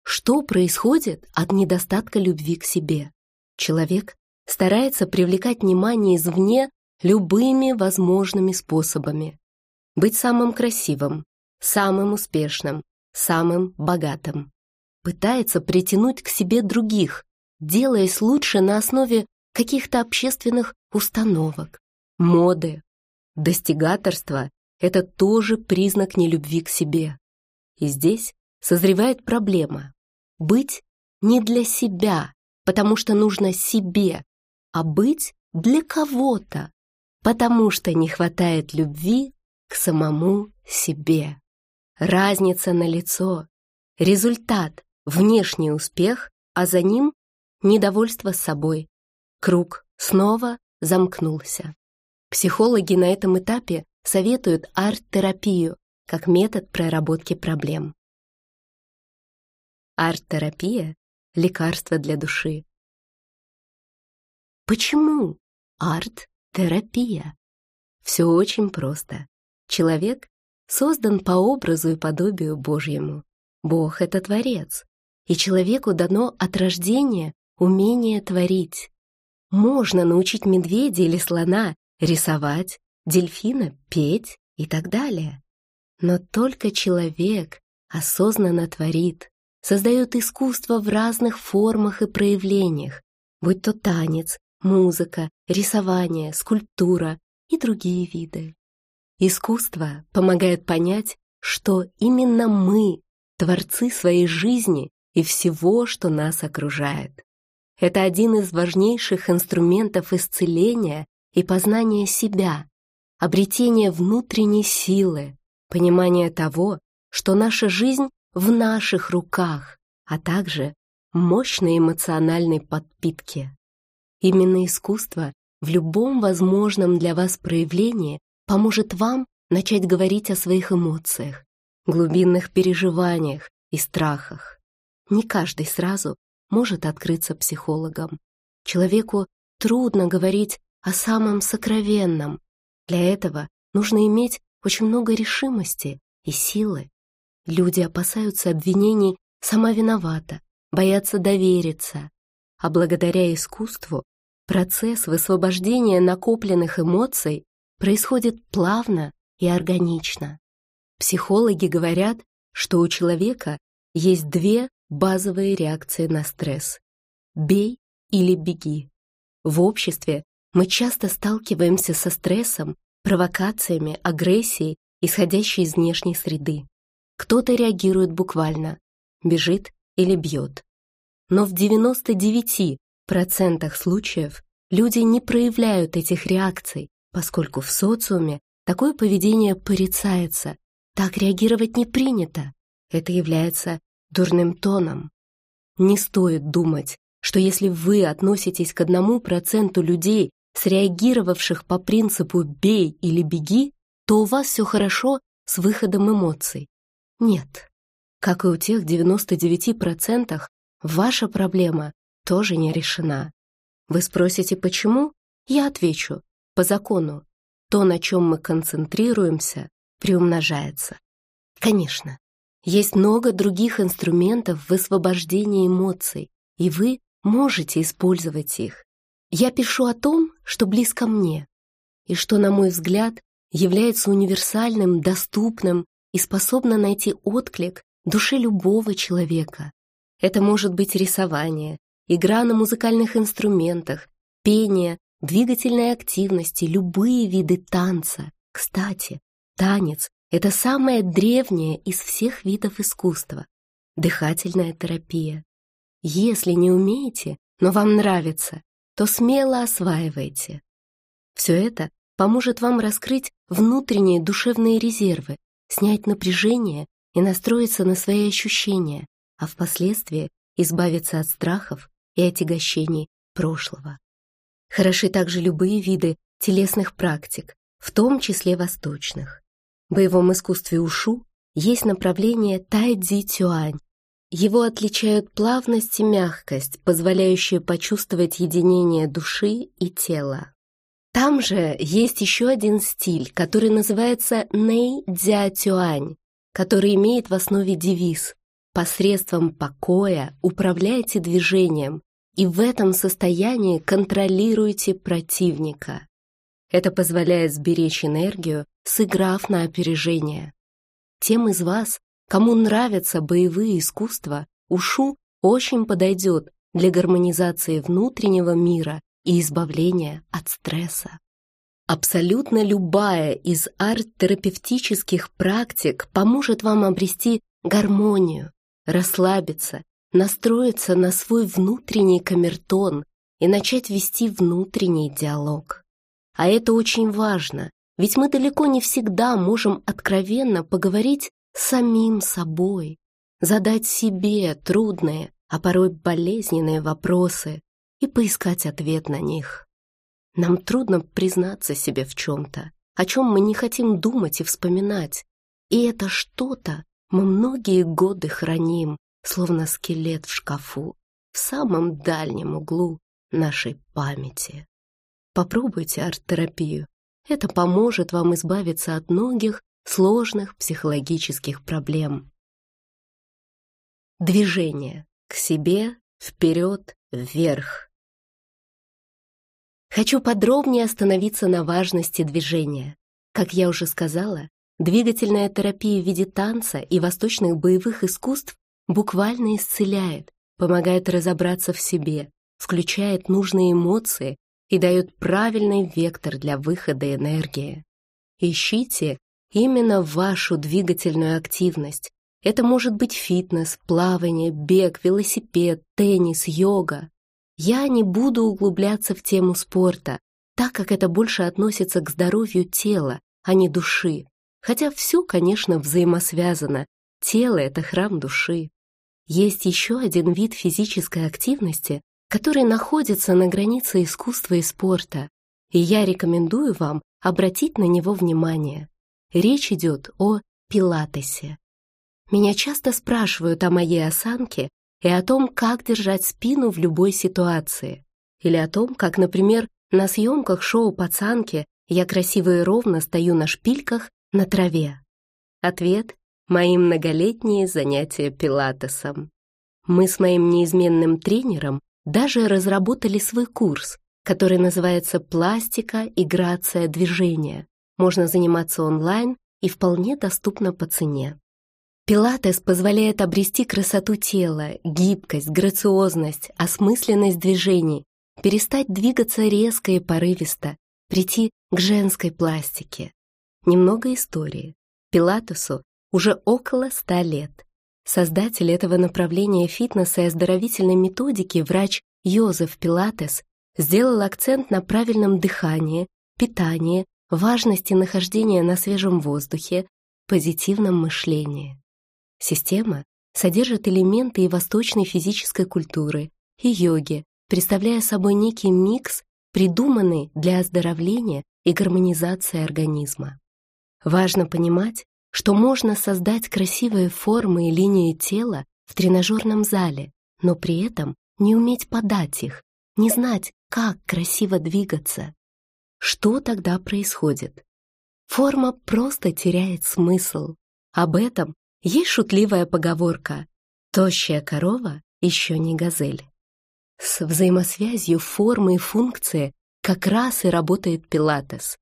Что происходит от недостатка любви к себе? Человек старается привлекать внимание извне любыми возможными способами. Быть самым красивым, самым успешным, самым богатым. Пытается притянуть к себе других, делаясь лучше на основе каких-то общественных установок, моды. Достигаторство — это тоже признак нелюбви к себе. И здесь созревает проблема. Быть не для себя, потому что нужно себе, а быть для кого-то, потому что не хватает любви к самому себе. Разница на лицо, результат, внешний успех, а за ним недовольство собой. Круг снова замкнулся. Психологи на этом этапе советуют арт-терапию как метод проработки проблем. Арт-терапия – лекарство для души. Почему арт-терапия? Все очень просто. Человек создан по образу и подобию Божьему. Бог — это Творец, и человеку дано от рождения умение творить. Можно научить медведя или слона рисовать, дельфина петь и так далее. Но только человек осознанно творит, создает искусство в разных формах и проявлениях, будь то танец, музыка, рисование, скульптура и другие виды. Искусство помогает понять, что именно мы — творцы своей жизни и всего, что нас окружает. Это один из важнейших инструментов исцеления и познания себя, обретения внутренней силы, понимания того, что наша жизнь в наших руках, а также мощной эмоциональной подпитки. Именно искусство в любом возможном для вас проявлении поможет вам начать говорить о своих эмоциях, глубинных переживаниях и страхах. Не каждый сразу может открыться психологом. Человеку трудно говорить о самом сокровенном. Для этого нужно иметь очень много решимости и силы. Люди опасаются обвинений «сама виновата», боятся довериться. А благодаря искусству процесс высвобождения накопленных эмоций происходит плавно и органично. Психологи говорят, что у человека есть две базовые реакции на стресс. Бей или беги. В обществе мы часто сталкиваемся со стрессом, провокациями, агрессией, исходящей из внешней среды. Кто-то реагирует буквально, бежит или бьет. Но в 99% случаев люди не проявляют этих реакций, поскольку в социуме такое поведение порицается, так реагировать не принято. Это является дурным тоном. Не стоит думать, что если вы относитесь к одному проценту людей, среагировавших по принципу «бей или беги», то у вас все хорошо с выходом эмоций. Нет. Как и у тех 99%, ваша проблема тоже не решена. Вы спросите, почему? Я отвечу. По закону, то, на чем мы концентрируемся, приумножается. Конечно, есть много других инструментов в высвобождении эмоций, и вы можете использовать их. Я пишу о том, что близко мне, и что, на мой взгляд, является универсальным, доступным и способно найти отклик душе любого человека. Это может быть рисование, игра на музыкальных инструментах, пение, двигательной активности, любые виды танца. Кстати, танец — это самое древнее из всех видов искусства. Дыхательная терапия. Если не умеете, но вам нравится, то смело осваивайте. Все это поможет вам раскрыть внутренние душевные резервы, снять напряжение и настроиться на свои ощущения, а впоследствии избавиться от страхов и отягощений прошлого. Хороши также любые виды телесных практик, в том числе восточных. В боевом искусстве ушу есть направление тай-дзи-тюань. Его отличают плавность и мягкость, позволяющие почувствовать единение души и тела. Там же есть еще один стиль, который называется ней-дзя-тюань, который имеет в основе девиз «Посредством покоя управляйте движением, и в этом состоянии контролируйте противника». Это позволяет сберечь энергию, сыграв на опережение. Тем из вас, кому нравятся боевые искусства, ушу очень подойдет для гармонизации внутреннего мира и избавления от стресса. Абсолютно любая из арт-терапевтических практик поможет вам обрести гармонию, расслабиться, настроиться на свой внутренний камертон и начать вести внутренний диалог. А это очень важно, ведь мы далеко не всегда можем откровенно поговорить с самим собой, задать себе трудные, а порой болезненные вопросы и поискать ответ на них. Нам трудно признаться себе в чем-то, о чем мы не хотим думать и вспоминать. И это что-то мы многие годы храним, словно скелет в шкафу, в самом дальнем углу нашей памяти. Попробуйте арт-терапию. Это поможет вам избавиться от многих сложных психологических проблем. Движение. К себе, вперед, вверх. Хочу подробнее остановиться на важности движения. Как я уже сказала, двигательная терапия в виде танца и восточных боевых искусств буквально исцеляет, помогает разобраться в себе, включает нужные эмоции и дает правильный вектор для выхода энергии. Ищите именно вашу двигательную активность. Это может быть фитнес, плавание, бег, велосипед, теннис, йога. Я не буду углубляться в тему спорта, так как это больше относится к здоровью тела, а не души. Хотя все, конечно, взаимосвязано. Тело — это храм души. Есть еще один вид физической активности, который находится на границе искусства и спорта, и я рекомендую вам обратить на него внимание. Речь идет о пилатесе. Меня часто спрашивают о моей осанке и о том, как держать спину в любой ситуации. Или о том, как, например, на съемках шоу «Пацанки» я красиво и ровно стою на шпильках на траве. Ответ — мои многолетние занятия пилатесом. Мы с моим неизменным тренером даже разработали свой курс, который называется «Пластика и грация движения». Можно заниматься онлайн и вполне доступно по цене. Пилатес позволяет обрести красоту тела, гибкость, грациозность, осмысленность движений, перестать двигаться резко и порывисто, прийти к женской пластике. Немного истории. Пилатесу уже около ста лет. Создатель этого направления фитнеса и оздоровительной методики, врач Йозеф Пилатес, сделал акцент на правильном дыхании, питании, важности нахождения на свежем воздухе, позитивном мышлении. Система содержит элементы и восточной физической культуры, и йоги, представляя собой некий микс, придуманный для оздоровления и гармонизации организма. Важно понимать, что можно создать красивые формы и линии тела в тренажерном зале, но при этом не уметь подать их, не знать, как красиво двигаться. Что тогда происходит? Форма просто теряет смысл. Об этом есть шутливая поговорка «Тощая корова еще не газель». С взаимосвязью формы и функции как раз и работает пилатес.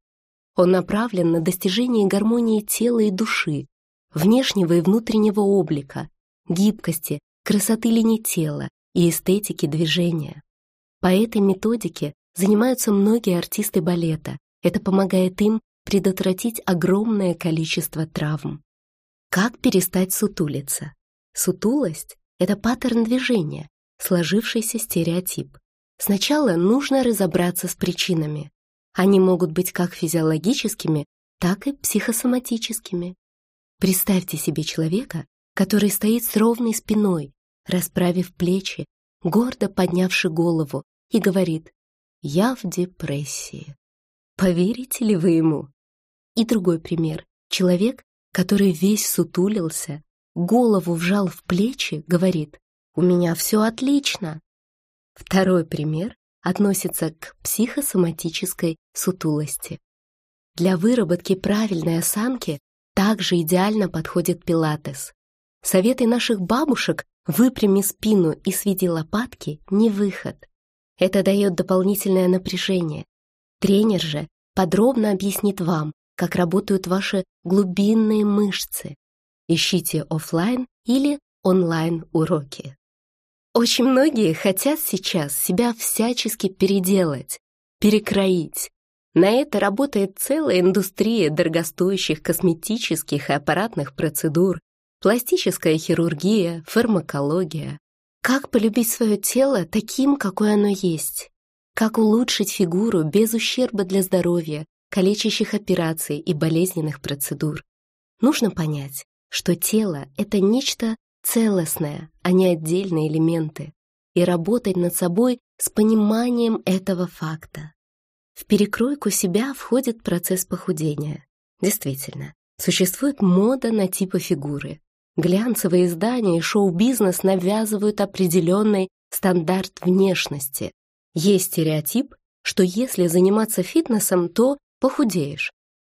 Он направлен на достижение гармонии тела и души, внешнего и внутреннего облика, гибкости, красоты линий тела и эстетики движения. По этой методике занимаются многие артисты балета. Это помогает им предотвратить огромное количество травм. Как перестать сутулиться? Сутулость — это паттерн движения, сложившийся стереотип. Сначала нужно разобраться с причинами. Они могут быть как физиологическими, так и психосоматическими. Представьте себе человека, который стоит с ровной спиной, расправив плечи, гордо поднявши голову, и говорит «Я в депрессии». Поверите ли вы ему? И другой пример. Человек, который весь сутулился, голову вжал в плечи, говорит «У меня все отлично». Второй пример относится к психосоматической сутулости. Для выработки правильной осанки также идеально подходит пилатес. Советы наших бабушек «выпрями спину и сведи лопатки» не выход. Это дает дополнительное напряжение. Тренер же подробно объяснит вам, как работают ваши глубинные мышцы. Ищите офлайн или онлайн уроки. Очень многие хотят сейчас себя всячески переделать, перекроить. На это работает целая индустрия дорогостоящих косметических и аппаратных процедур, пластическая хирургия, фармакология. Как полюбить свое тело таким, какое оно есть? Как улучшить фигуру без ущерба для здоровья, калечащих операций и болезненных процедур? Нужно понять, что тело — это нечто целостное, а не отдельные элементы, и работать над собой с пониманием этого факта. В перекройку себя входит процесс похудения. Действительно, существует мода на типы фигуры. Глянцевые издания и шоу-бизнес навязывают определенный стандарт внешности, есть стереотип, что если заниматься фитнесом, то похудеешь.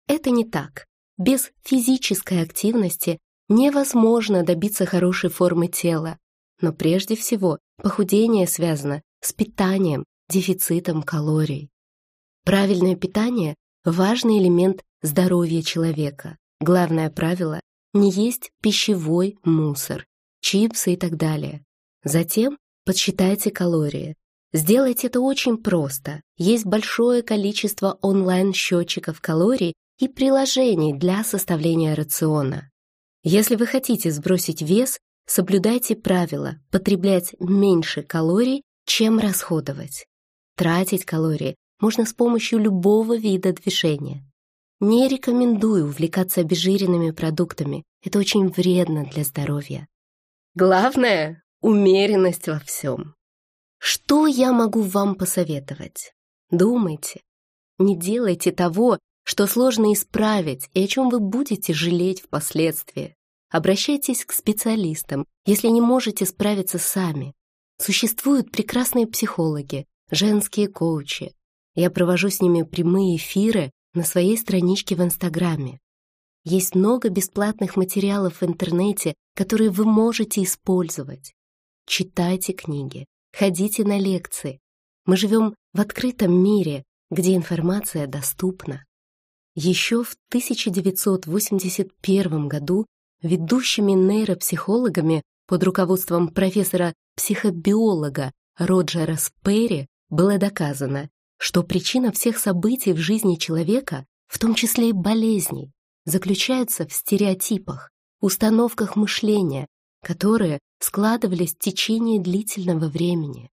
Это не так. Без физической активности невозможно добиться хорошей формы тела. Но прежде всего похудение связано с питанием, дефицитом калорий. Правильное питание – важный элемент здоровья человека. Главное правило – не есть пищевой мусор, чипсы и так далее. Затем подсчитайте калории. Сделать это очень просто. Есть большое количество онлайн-счетчиков калорий и приложений для составления рациона. Если вы хотите сбросить вес, соблюдайте правила потреблять меньше калорий, чем расходовать. Тратить калории можно с помощью любого вида движения. Не рекомендую увлекаться обезжиренными продуктами, это очень вредно для здоровья. Главное — умеренность во всем. Что я могу вам посоветовать? Думайте. Не делайте того, что сложно исправить и о чем вы будете жалеть впоследствии. Обращайтесь к специалистам, если не можете справиться сами. Существуют прекрасные психологи, женские коучи. Я провожу с ними прямые эфиры на своей страничке в Инстаграме. Есть много бесплатных материалов в интернете, которые вы можете использовать. Читайте книги, ходите на лекции. Мы живем в открытом мире, где информация доступна. Еще в 1981 году ведущими нейропсихологами под руководством профессора-психобиолога Роджера Сперри было доказано, что причина всех событий в жизни человека, в том числе и болезней, заключается в стереотипах, установках мышления, которые складывались в течение длительного времени.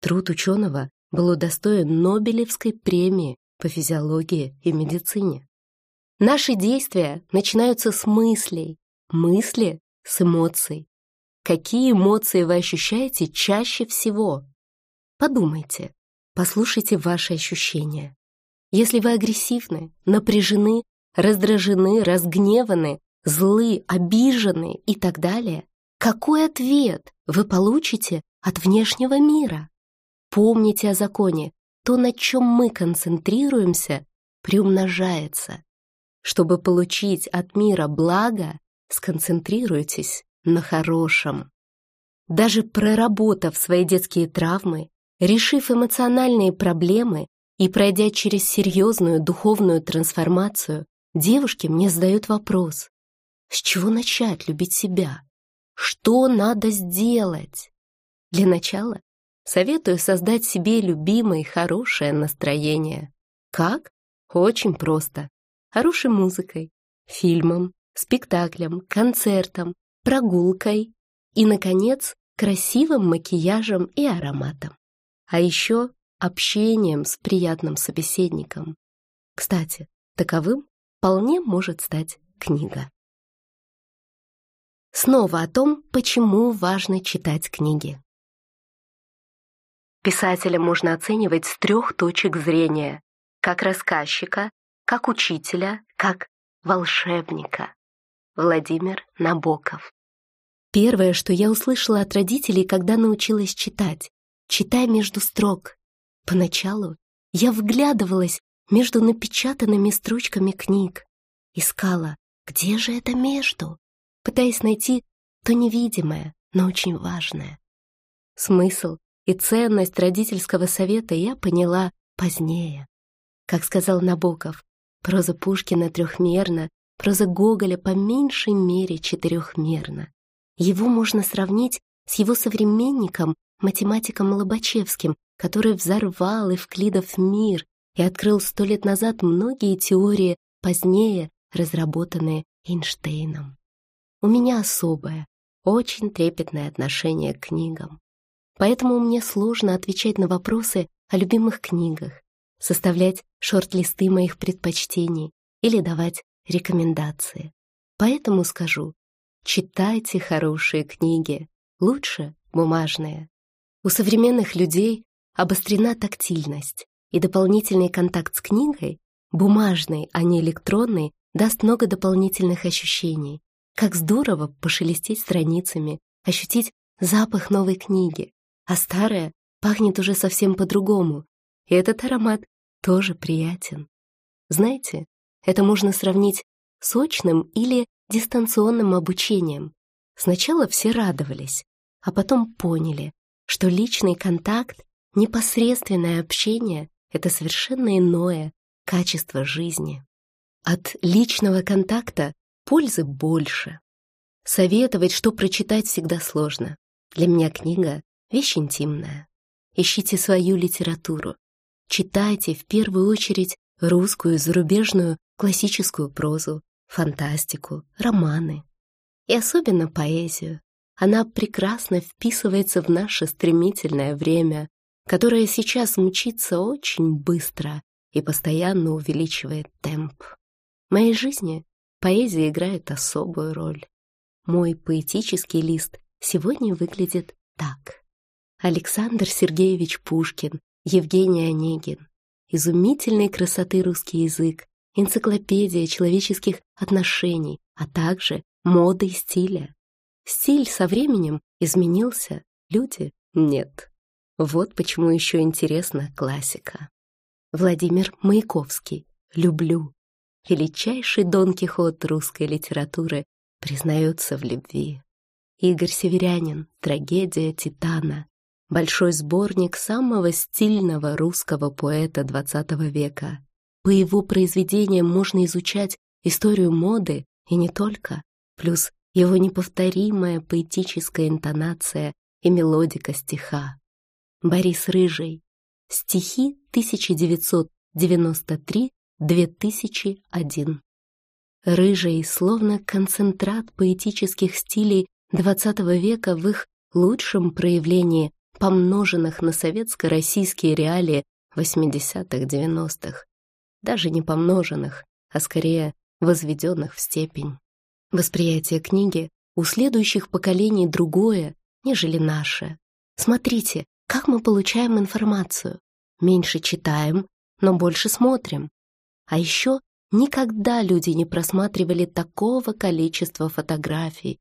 Труд ученого был удостоен Нобелевской премии по физиологии и медицине. Наши действия начинаются с мыслей, мысли — с эмоций. Какие эмоции вы ощущаете чаще всего? Подумайте, послушайте ваши ощущения. Если вы агрессивны, напряжены, раздражены, разгневаны, злы, обижены и так далее, какой ответ вы получите от внешнего мира? Помните о законе. То, на чем мы концентрируемся, приумножается. Чтобы получить от мира благо, сконцентрируйтесь на хорошем. Даже проработав свои детские травмы, решив эмоциональные проблемы и пройдя через серьезную духовную трансформацию, девушки мне задают вопрос, с чего начать любить себя? Что надо сделать? Для начала советую создать себе любимое хорошее настроение. Как? Очень просто. Хорошей музыкой, фильмом, спектаклем, концертом, прогулкой и, наконец, красивым макияжем и ароматом. А еще общением с приятным собеседником. Кстати, таковым вполне может стать книга. Снова о том, почему важно читать книги. Писателя можно оценивать с трех точек зрения. Как рассказчика, как учителя, как волшебника. Владимир Набоков. Первое, что я услышала от родителей, когда научилась читать. Читай между строк. Поначалу я вглядывалась между напечатанными строчками книг. Искала, где же это между, пытаясь найти то невидимое, но очень важное. Смысл и ценность родительского совета я поняла позднее. Как сказал Набоков, проза Пушкина трехмерна, проза Гоголя по меньшей мере четырехмерна. Его можно сравнить с его современником, математиком Лобачевским, который взорвал Эвклидов мир и открыл сто лет назад многие теории, позднее разработанные Эйнштейном. У меня особое, очень трепетное отношение к книгам. Поэтому мне сложно отвечать на вопросы о любимых книгах, составлять шорт-листы моих предпочтений или давать рекомендации. Поэтому скажу, читайте хорошие книги, лучше бумажные. У современных людей обострена тактильность, и дополнительный контакт с книгой, бумажный, а не электронный, даст много дополнительных ощущений. Как здорово пошелестеть страницами, ощутить запах новой книги, а старая пахнет уже совсем по-другому, и этот аромат тоже приятен. Знаете, это можно сравнить с очным или дистанционным обучением. Сначала все радовались, а потом поняли, что личный контакт, непосредственное общение — это совершенно иное качество жизни. От личного контакта пользы больше. Советовать, что прочитать, всегда сложно. Для меня книга Вещь интимная. Ищите свою литературу. Читайте в первую очередь русскую, зарубежную, классическую прозу, фантастику, романы. И особенно поэзию. Она прекрасно вписывается в наше стремительное время, которое сейчас мчится очень быстро и постоянно увеличивает темп. В моей жизни поэзия играет особую роль. Мой поэтический лист сегодня выглядит так. Александр Сергеевич Пушкин, Евгений Онегин. Изумительной красоты русский язык, энциклопедия человеческих отношений, а также моды и стиля. Стиль со временем изменился, люди — нет. Вот почему еще интересна классика. Владимир Маяковский. Люблю. Величайший Дон Кихот русской литературы признается в любви. Игорь Северянин. Трагедия Титана большой сборник самого стильного русского поэта XX века. По его произведениям можно изучать историю моды и не только, плюс его неповторимая поэтическая интонация и мелодика стиха. Борис Рыжий. Стихи 1993-2001. Рыжий словно концентрат поэтических стилей XX века в их лучшем проявлении помноженных на советско-российские реалии 80-х-90-х. Даже не помноженных, а скорее возведенных в степень. Восприятие книги у следующих поколений другое, нежели наше. Смотрите, как мы получаем информацию. Меньше читаем, но больше смотрим. А еще никогда люди не просматривали такого количества фотографий.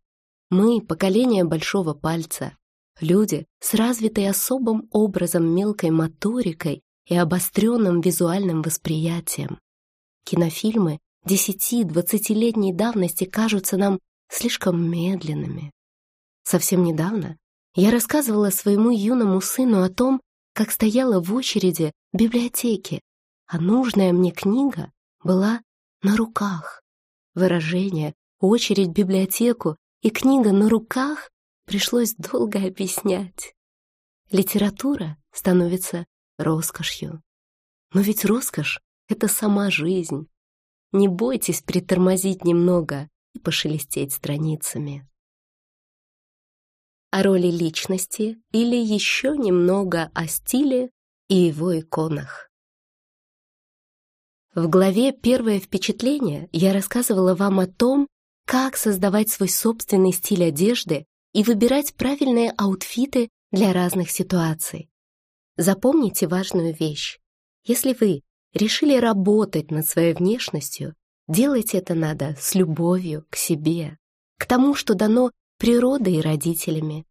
Мы — поколение большого пальца. Люди с развитой особым образом мелкой моторикой и обостренным визуальным восприятием. Кинофильмы 10-20-летней давности кажутся нам слишком медленными. Совсем недавно я рассказывала своему юному сыну о том, как стояла в очереди в библиотеке, а нужная мне книга была на руках. Выражение «очередь в библиотеку» и книга на руках пришлось долго объяснять. Литература становится роскошью. Но ведь роскошь — это сама жизнь. Не бойтесь притормозить немного и пошелестеть страницами. О роли личности или еще немного о стиле и его иконах. В главе «Первое впечатление» я рассказывала вам о том, как создавать свой собственный стиль одежды и выбирать правильные аутфиты для разных ситуаций. Запомните важную вещь. Если вы решили работать над своей внешностью, делать это надо с любовью к себе, к тому, что дано природой и родителями,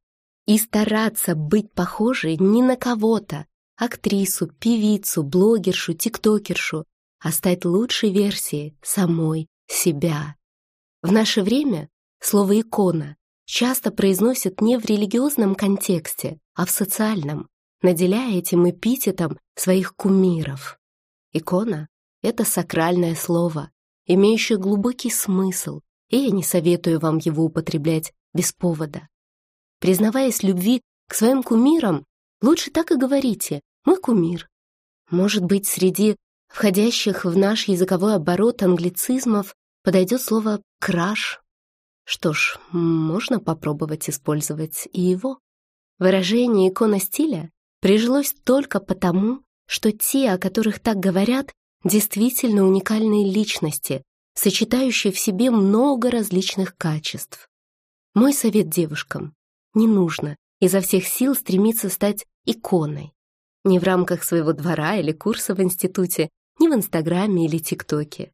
и стараться быть похожей не на кого-то, актрису, певицу, блогершу, тиктокершу, а стать лучшей версией самой себя. В наше время слово «икона» часто произносят не в религиозном контексте, а в социальном, наделяя этим эпитетом своих кумиров. Икона — это сакральное слово, имеющее глубокий смысл, и я не советую вам его употреблять без повода. Признаваясь любви к своим кумирам, лучше так и говорите «мой кумир». Может быть, среди входящих в наш языковой оборот англицизмов подойдет слово «краш». Что ж, можно попробовать использовать и его. Выражение «икона стиля» прижилось только потому, что те, о которых так говорят, действительно уникальные личности, сочетающие в себе много различных качеств. Мой совет девушкам — не нужно изо всех сил стремиться стать иконой. Не в рамках своего двора или курса в институте, не в Инстаграме или ТикТоке.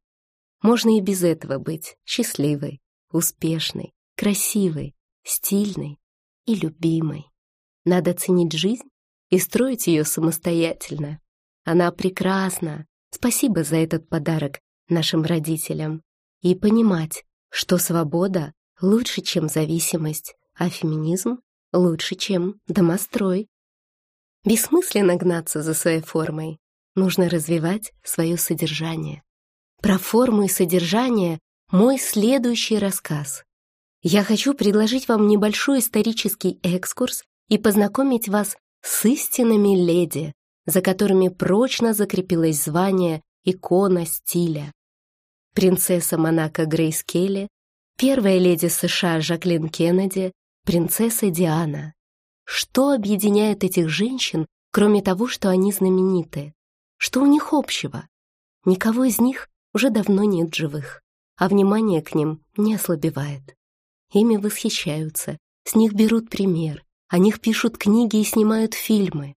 Можно и без этого быть счастливой, успешной, красивой, стильной и любимой. Надо ценить жизнь и строить ее самостоятельно. Она прекрасна. Спасибо за этот подарок нашим родителям. И понимать, что свобода лучше, чем зависимость, а феминизм лучше, чем домострой. Бессмысленно гнаться за своей формой. Нужно развивать свое содержание. Про форму и содержание мой следующий рассказ. Я хочу предложить вам небольшой исторический экскурс и познакомить вас с истинными леди, за которыми прочно закрепилось звание икона стиля. Принцесса Монако Грейс Келли, Первая леди США Жаклин Кеннеди, принцесса Диана. Что объединяет этих женщин, кроме того, что они знамениты? Что у них общего? Никого из них уже давно нет живых, а внимание к ним не ослабевает. Ими восхищаются, с них берут пример, о них пишут книги и снимают фильмы.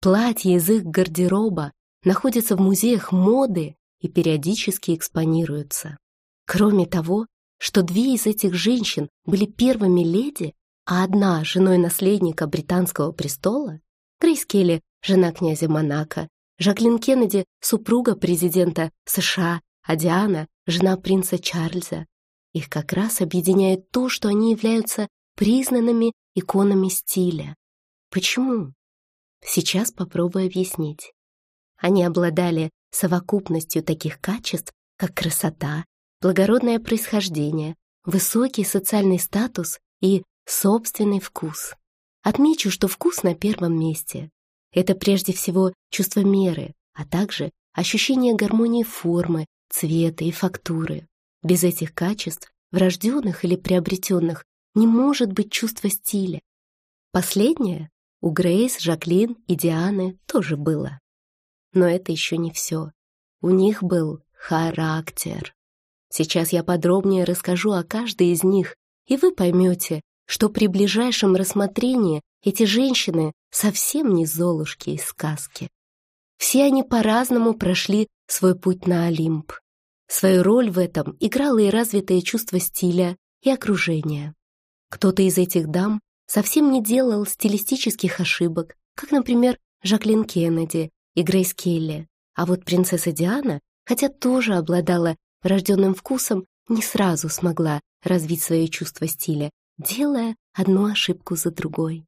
Платья из их гардероба находятся в музеях моды и периодически экспонируются. Кроме того, что две из этих женщин были первыми леди, а одна — женой наследника британского престола, Грейс Келли — жена князя Монако, Жаклин Кеннеди — супруга президента США, а Диана — жена принца Чарльза. Их как раз объединяет то, что они являются признанными иконами стиля. Почему? Сейчас попробую объяснить. Они обладали совокупностью таких качеств, как красота, благородное происхождение, высокий социальный статус и собственный вкус. Отмечу, что вкус на первом месте. Это прежде всего чувство меры, а также ощущение гармонии формы, цвета и фактуры. Без этих качеств, врожденных или приобретенных, не может быть чувства стиля. Последнее у Грейс, Жаклин и Дианы тоже было. Но это еще не все. У них был характер. Сейчас я подробнее расскажу о каждой из них, и вы поймете, что при ближайшем рассмотрении эти женщины совсем не золушки из сказки. Все они по-разному прошли свой путь на Олимп. Свою роль в этом играло и развитое чувство стиля и окружения. Кто-то из этих дам совсем не делал стилистических ошибок, как, например, Жаклин Кеннеди и Грейс Келли, а вот принцесса Диана, хотя тоже обладала врожденным вкусом, не сразу смогла развить свое чувство стиля, делая одну ошибку за другой.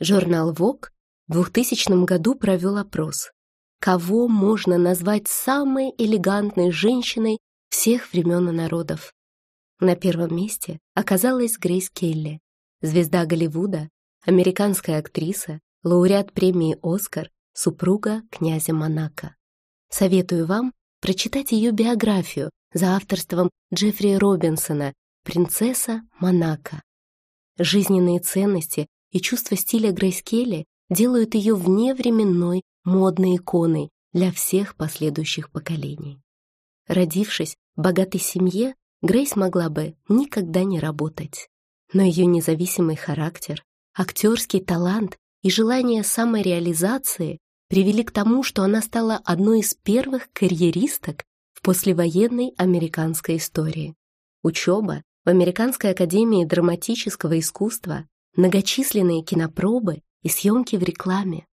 Журнал Vogue в 2000 году провел опрос. Кого можно назвать самой элегантной женщиной всех времен и народов? На первом месте оказалась Грейс Келли, звезда Голливуда, американская актриса, лауреат премии «Оскар», супруга князя Монако. Советую вам прочитать ее биографию, за авторством Джеффри Робинсона «Принцесса Монако». Жизненные ценности и чувство стиля Грейс Келли делают ее вневременной модной иконой для всех последующих поколений. Родившись в богатой семье, Грейс могла бы никогда не работать. Но ее независимый характер, актерский талант и желание самореализации привели к тому, что она стала одной из первых карьеристок в послевоенной американской истории. Учеба в Американской академии драматического искусства, многочисленные кинопробы и съемки в рекламе.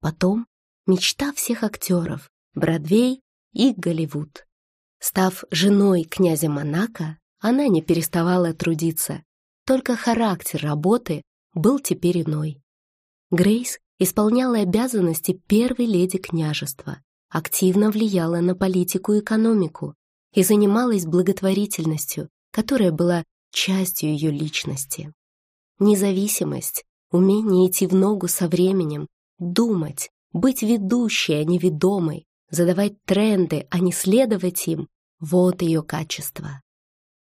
Потом мечта всех актеров — Бродвей и Голливуд. Став женой князя Монако, она не переставала трудиться, только характер работы был теперь иной. Грейс исполняла обязанности первой леди княжества, активно влияла на политику и экономику и занималась благотворительностью, которая была частью ее личности. Независимость, умение идти в ногу со временем, думать, быть ведущей, а не ведомой, задавать тренды, а не следовать им — вот ее качество.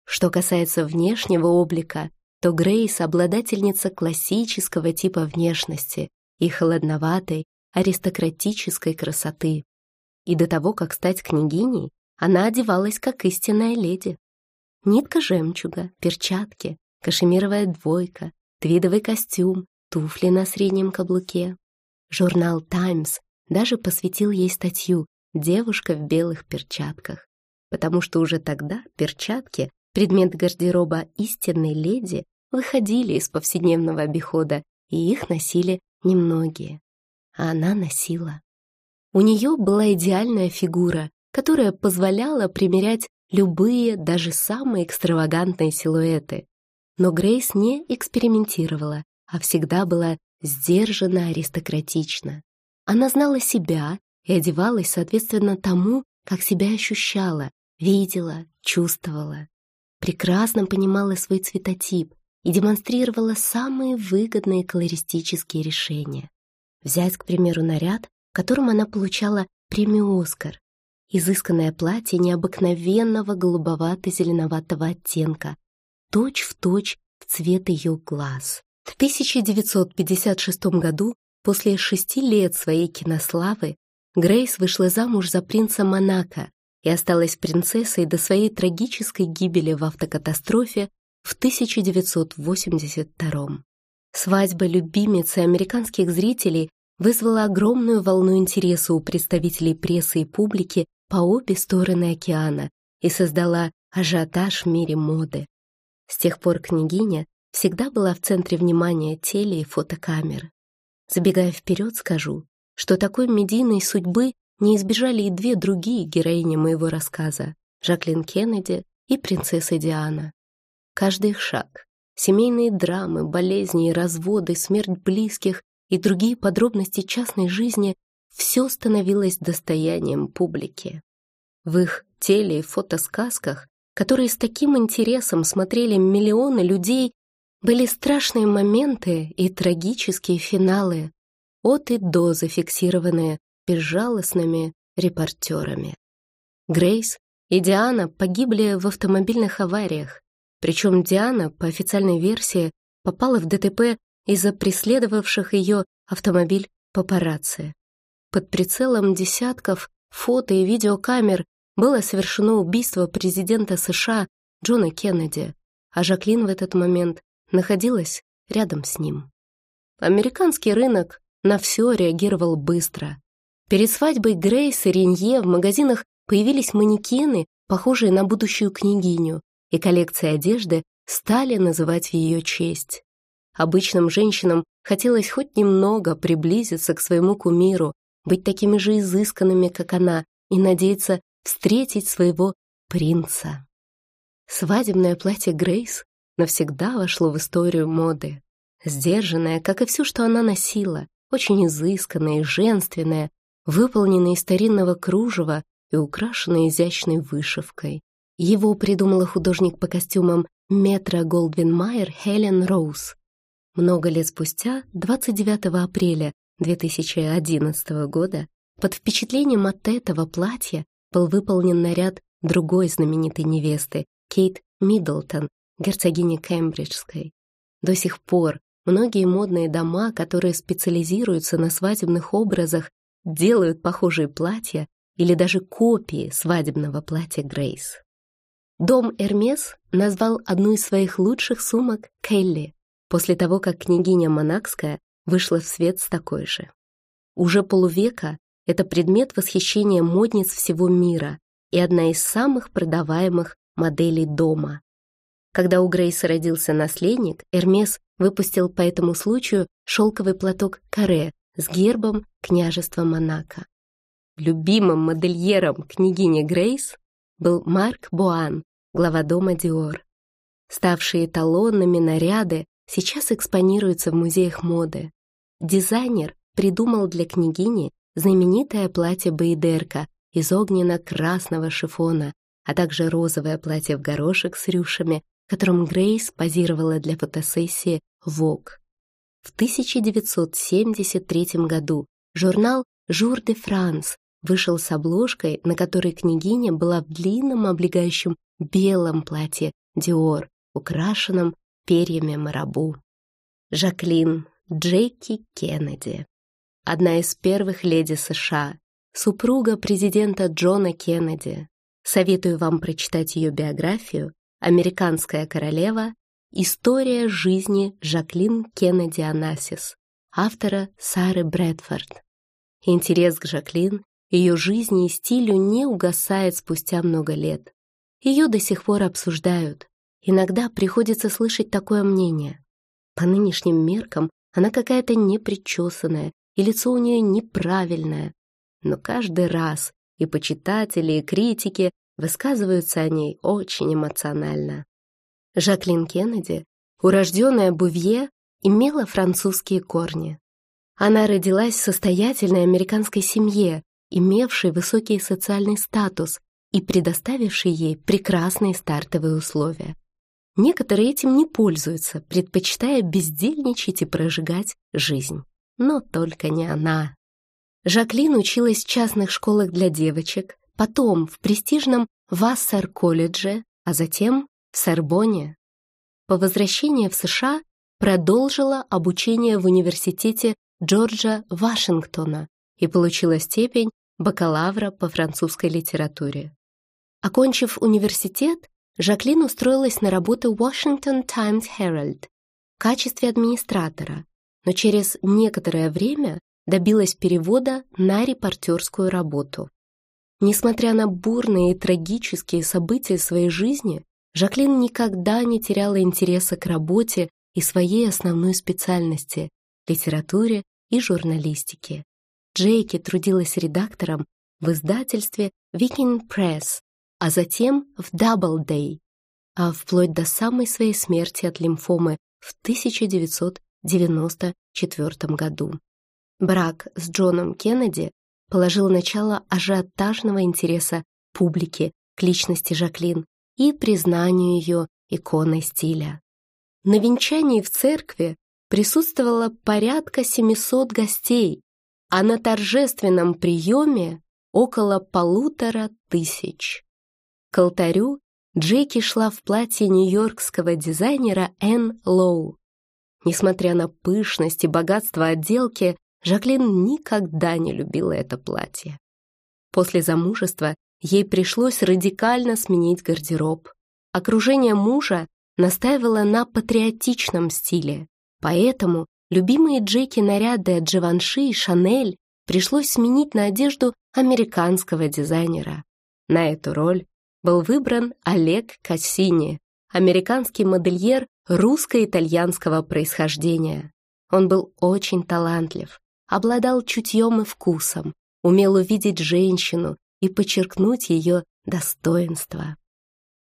Что касается внешнего облика, то Грейс — обладательница классического типа внешности и холодноватой, аристократической красоты. И до того, как стать княгиней, она одевалась как истинная леди. Нитка жемчуга, перчатки, кашемировая двойка, твидовый костюм, туфли на среднем каблуке. Журнал «Таймс» даже посвятил ей статью «Девушка в белых перчатках», потому что уже тогда перчатки Предмет гардероба истинной леди выходили из повседневного обихода, и их носили немногие. А она носила. У нее была идеальная фигура, которая позволяла примерять любые, даже самые экстравагантные силуэты. Но Грейс не экспериментировала, а всегда была сдержанно аристократична. Она знала себя и одевалась соответственно тому, как себя ощущала, видела, чувствовала прекрасно понимала свой цветотип и демонстрировала самые выгодные колористические решения. Взять, к примеру, наряд, в котором она получала премию «Оскар», изысканное платье необыкновенного голубовато-зеленоватого оттенка, точь-в-точь в цвет ее глаз. В 1956 году, после шести лет своей кинославы, Грейс вышла замуж за принца Монако, и осталась принцессой до своей трагической гибели в автокатастрофе в 1982 Свадьба любимицы американских зрителей вызвала огромную волну интереса у представителей прессы и публики по обе стороны океана и создала ажиотаж в мире моды. С тех пор княгиня всегда была в центре внимания теле- и фотокамер. Забегая вперед, скажу, что такой медийной судьбы не избежали и две другие героини моего рассказа — Жаклин Кеннеди и принцесса Диана. Каждый их шаг, семейные драмы, болезни и разводы, смерть близких и другие подробности частной жизни — все становилось достоянием публики. В их теле и фотосказках, которые с таким интересом смотрели миллионы людей, были страшные моменты и трагические финалы, от и до зафиксированные безжалостными репортерами. Грейс и Диана погибли в автомобильных авариях, причем Диана, по официальной версии, попала в ДТП из-за преследовавших ее автомобиль папарацци. Под прицелом десятков фото и видеокамер было совершено убийство президента США Джона Кеннеди, а Жаклин в этот момент находилась рядом с ним. Американский рынок на все реагировал быстро. Перед свадьбой Грейс и Ренье в магазинах появились манекены, похожие на будущую княгиню, и коллекции одежды стали называть в ее честь. Обычным женщинам хотелось хоть немного приблизиться к своему кумиру, быть такими же изысканными, как она, и надеяться встретить своего принца. Свадебное платье Грейс навсегда вошло в историю моды. Сдержанное, как и все, что она носила, очень изысканное и женственное, выполненный из старинного кружева и украшенный изящной вышивкой. Его придумала художник по костюмам Метро Голдвин Майер Хелен Роуз. Много лет спустя, 29 апреля 2011 года, под впечатлением от этого платья был выполнен наряд другой знаменитой невесты, Кейт Миддлтон, герцогини Кембриджской. До сих пор многие модные дома, которые специализируются на свадебных образах, делают похожие платья или даже копии свадебного платья Грейс. Дом Эрмес назвал одну из своих лучших сумок Келли после того, как княгиня Монакская вышла в свет с такой же. Уже полувека это предмет восхищения модниц всего мира и одна из самых продаваемых моделей дома. Когда у Грейса родился наследник, Эрмес выпустил по этому случаю шелковый платок каре с гербом княжества Монако. Любимым модельером княгини Грейс был Марк Буан, глава дома Диор. Ставшие эталонными наряды сейчас экспонируются в музеях моды. Дизайнер придумал для княгини знаменитое платье Бейдерка из огненно-красного шифона, а также розовое платье в горошек с рюшами, которым Грейс позировала для фотосессии Vogue. В 1973 году журнал «Жур де Франс» вышел с обложкой, на которой княгиня была в длинном облегающем белом платье Диор, украшенном перьями марабу. Жаклин Джеки Кеннеди. Одна из первых леди США, супруга президента Джона Кеннеди. Советую вам прочитать ее биографию «Американская королева. История жизни Жаклин Кеннеди Анасис», автора Сары Брэдфорд. Интерес к Жаклин ее жизни и стилю не угасает спустя много лет. Ее до сих пор обсуждают. Иногда приходится слышать такое мнение. По нынешним меркам она какая-то непричесанная, и лицо у нее неправильное. Но каждый раз и почитатели, и критики высказываются о ней очень эмоционально. Жаклин Кеннеди, урожденная Бувье, имела французские корни. Она родилась в состоятельной американской семье, имевший высокий социальный статус и предоставивший ей прекрасные стартовые условия. Некоторые этим не пользуются, предпочитая бездельничать и прожигать жизнь. Но только не она. Жаклин училась в частных школах для девочек, потом в престижном Вассар-колледже, а затем в Сорбоне. По возвращении в США продолжила обучение в университете Джорджа Вашингтона и получила степень бакалавра по французской литературе. Окончив университет, Жаклин устроилась на работу Washington Times Herald в качестве администратора, но через некоторое время добилась перевода на репортерскую работу. Несмотря на бурные и трагические события своей жизни, Жаклин никогда не теряла интереса к работе и своей основной специальности — литературе и журналистике. Джейки трудилась редактором в издательстве Viking Press, а затем в Doubleday, а вплоть до самой своей смерти от лимфомы в 1994 году. Брак с Джоном Кеннеди положил начало ажиотажного интереса публики к личности Жаклин и признанию ее иконой стиля. На венчании в церкви присутствовало порядка 700 гостей, а на торжественном приеме около полутора тысяч. К алтарю Джеки шла в платье нью-йоркского дизайнера Энн Лоу. Несмотря на пышность и богатство отделки, Жаклин никогда не любила это платье. После замужества ей пришлось радикально сменить гардероб. Окружение мужа настаивало на патриотичном стиле, поэтому Любимые Джеки наряды от Дживанши и Шанель пришлось сменить на одежду американского дизайнера. На эту роль был выбран Олег Кассини, американский модельер русско-итальянского происхождения. Он был очень талантлив, обладал чутьем и вкусом, умел увидеть женщину и подчеркнуть ее достоинство.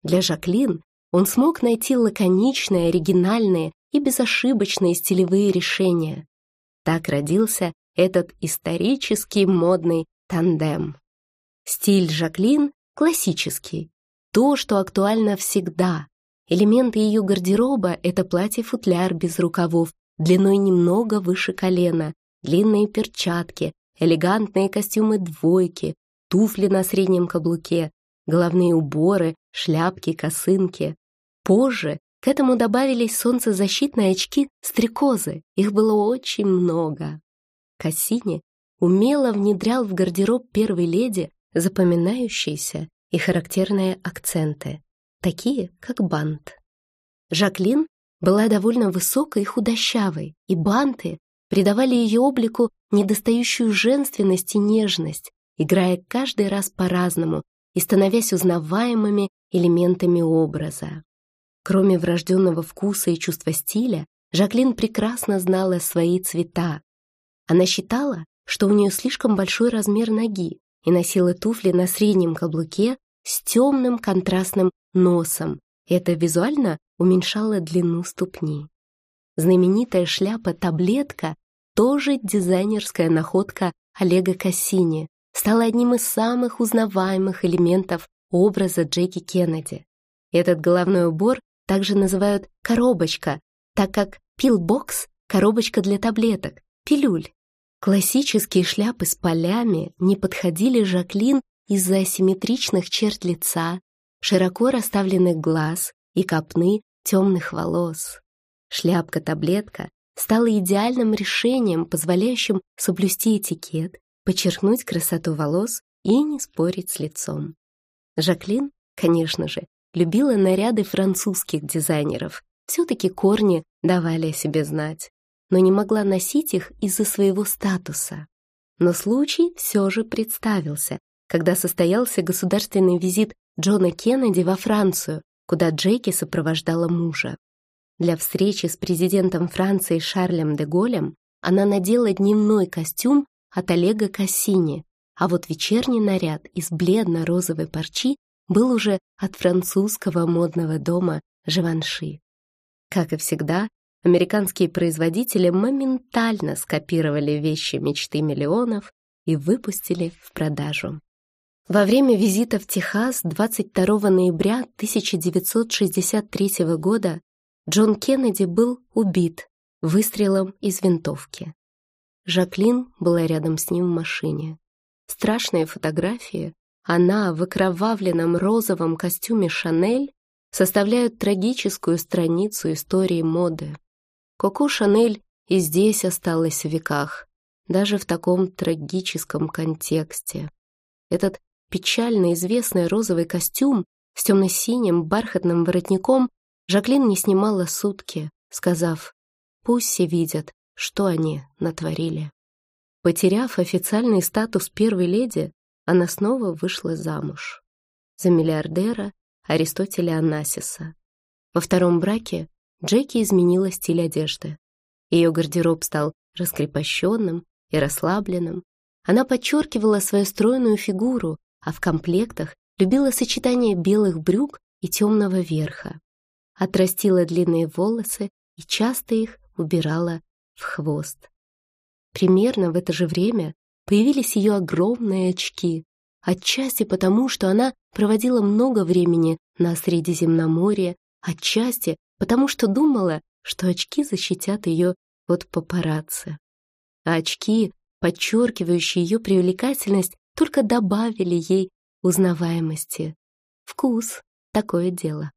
Для Жаклин он смог найти лаконичные, оригинальные и безошибочные стилевые решения. Так родился этот исторический модный тандем. Стиль Жаклин классический, то, что актуально всегда. Элементы ее гардероба — это платье-футляр без рукавов, длиной немного выше колена, длинные перчатки, элегантные костюмы двойки, туфли на среднем каблуке, головные уборы, шляпки, косынки. Позже к этому добавились солнцезащитные очки стрекозы, их было очень много. Кассини умело внедрял в гардероб первой леди запоминающиеся и характерные акценты, такие как бант. Жаклин была довольно высокой и худощавой, и банты придавали ее облику недостающую женственность и нежность, играя каждый раз по-разному и становясь узнаваемыми элементами образа. Кроме врожденного вкуса и чувства стиля, Жаклин прекрасно знала свои цвета. Она считала, что у нее слишком большой размер ноги и носила туфли на среднем каблуке с темным контрастным носом. Это визуально уменьшало длину ступни. Знаменитая шляпа-таблетка, тоже дизайнерская находка Олега Кассини, стала одним из самых узнаваемых элементов образа Джеки Кеннеди. Этот головной убор также называют «коробочка», так как пилбокс — коробочка для таблеток, пилюль. Классические шляпы с полями не подходили Жаклин из-за асимметричных черт лица, широко расставленных глаз и копны темных волос. Шляпка-таблетка стала идеальным решением, позволяющим соблюсти этикет, подчеркнуть красоту волос и не спорить с лицом. Жаклин, конечно же, любила наряды французских дизайнеров. Все-таки корни давали о себе знать, но не могла носить их из-за своего статуса. Но случай все же представился, когда состоялся государственный визит Джона Кеннеди во Францию, куда Джеки сопровождала мужа. Для встречи с президентом Франции Шарлем де Голем она надела дневной костюм от Олега Кассини, а вот вечерний наряд из бледно-розовой парчи был уже от французского модного дома Живанши. Как и всегда, американские производители моментально скопировали вещи мечты миллионов и выпустили в продажу. Во время визита в Техас 22 ноября 1963 года Джон Кеннеди был убит выстрелом из винтовки. Жаклин была рядом с ним в машине. Страшные фотографии, она в окровавленном розовом костюме «Шанель» составляют трагическую страницу истории моды. Коко Шанель и здесь осталась в веках, даже в таком трагическом контексте. Этот печально известный розовый костюм с темно-синим бархатным воротником Жаклин не снимала сутки, сказав «Пусть все видят, что они натворили». Потеряв официальный статус первой леди, она снова вышла замуж. За миллиардера Аристотеля Анасиса. Во втором браке Джеки изменила стиль одежды. Ее гардероб стал раскрепощенным и расслабленным. Она подчеркивала свою стройную фигуру, а в комплектах любила сочетание белых брюк и темного верха отрастила длинные волосы и часто их убирала в хвост. Примерно в это же время появились ее огромные очки, отчасти потому, что она проводила много времени на Средиземноморье, отчасти потому, что думала, что очки защитят ее от папарацци. А очки, подчеркивающие ее привлекательность, только добавили ей узнаваемости. Вкус — такое дело.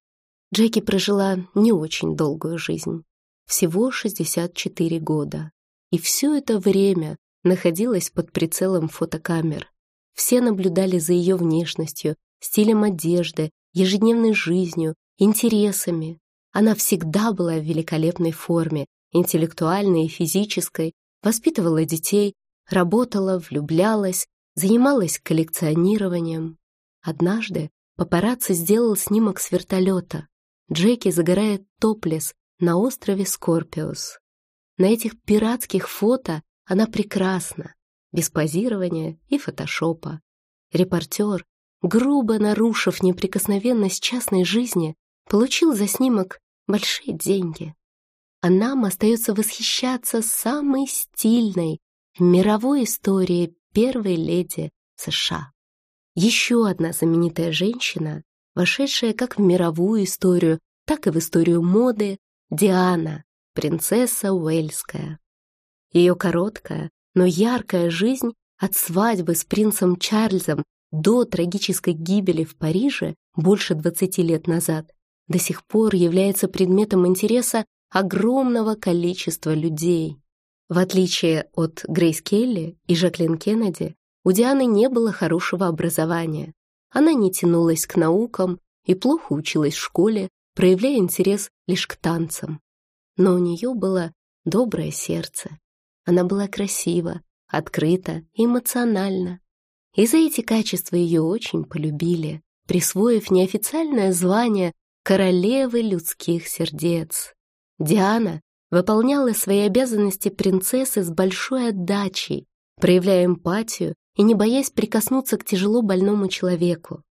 Джеки прожила не очень долгую жизнь, всего 64 года. И все это время находилась под прицелом фотокамер. Все наблюдали за ее внешностью, стилем одежды, ежедневной жизнью, интересами. Она всегда была в великолепной форме, интеллектуальной и физической, воспитывала детей, работала, влюблялась, занималась коллекционированием. Однажды папарацци сделал снимок с вертолета. Джеки загорает топлес на острове Скорпиус. На этих пиратских фото она прекрасна, без позирования и фотошопа. Репортер, грубо нарушив неприкосновенность частной жизни, получил за снимок большие деньги. А нам остается восхищаться самой стильной мировой истории первой леди США. Еще одна знаменитая женщина вошедшая как в мировую историю, так и в историю моды, Диана, принцесса Уэльская. Ее короткая, но яркая жизнь от свадьбы с принцем Чарльзом до трагической гибели в Париже больше 20 лет назад до сих пор является предметом интереса огромного количества людей. В отличие от Грейс Келли и Жаклин Кеннеди, у Дианы не было хорошего образования. Она не тянулась к наукам и плохо училась в школе, проявляя интерес лишь к танцам. Но у нее было доброе сердце. Она была красива, открыта эмоциональна. И за эти качества ее очень полюбили, присвоив неофициальное звание королевы людских сердец. Диана выполняла свои обязанности принцессы с большой отдачей, проявляя эмпатию и не боясь прикоснуться к тяжело больному человеку.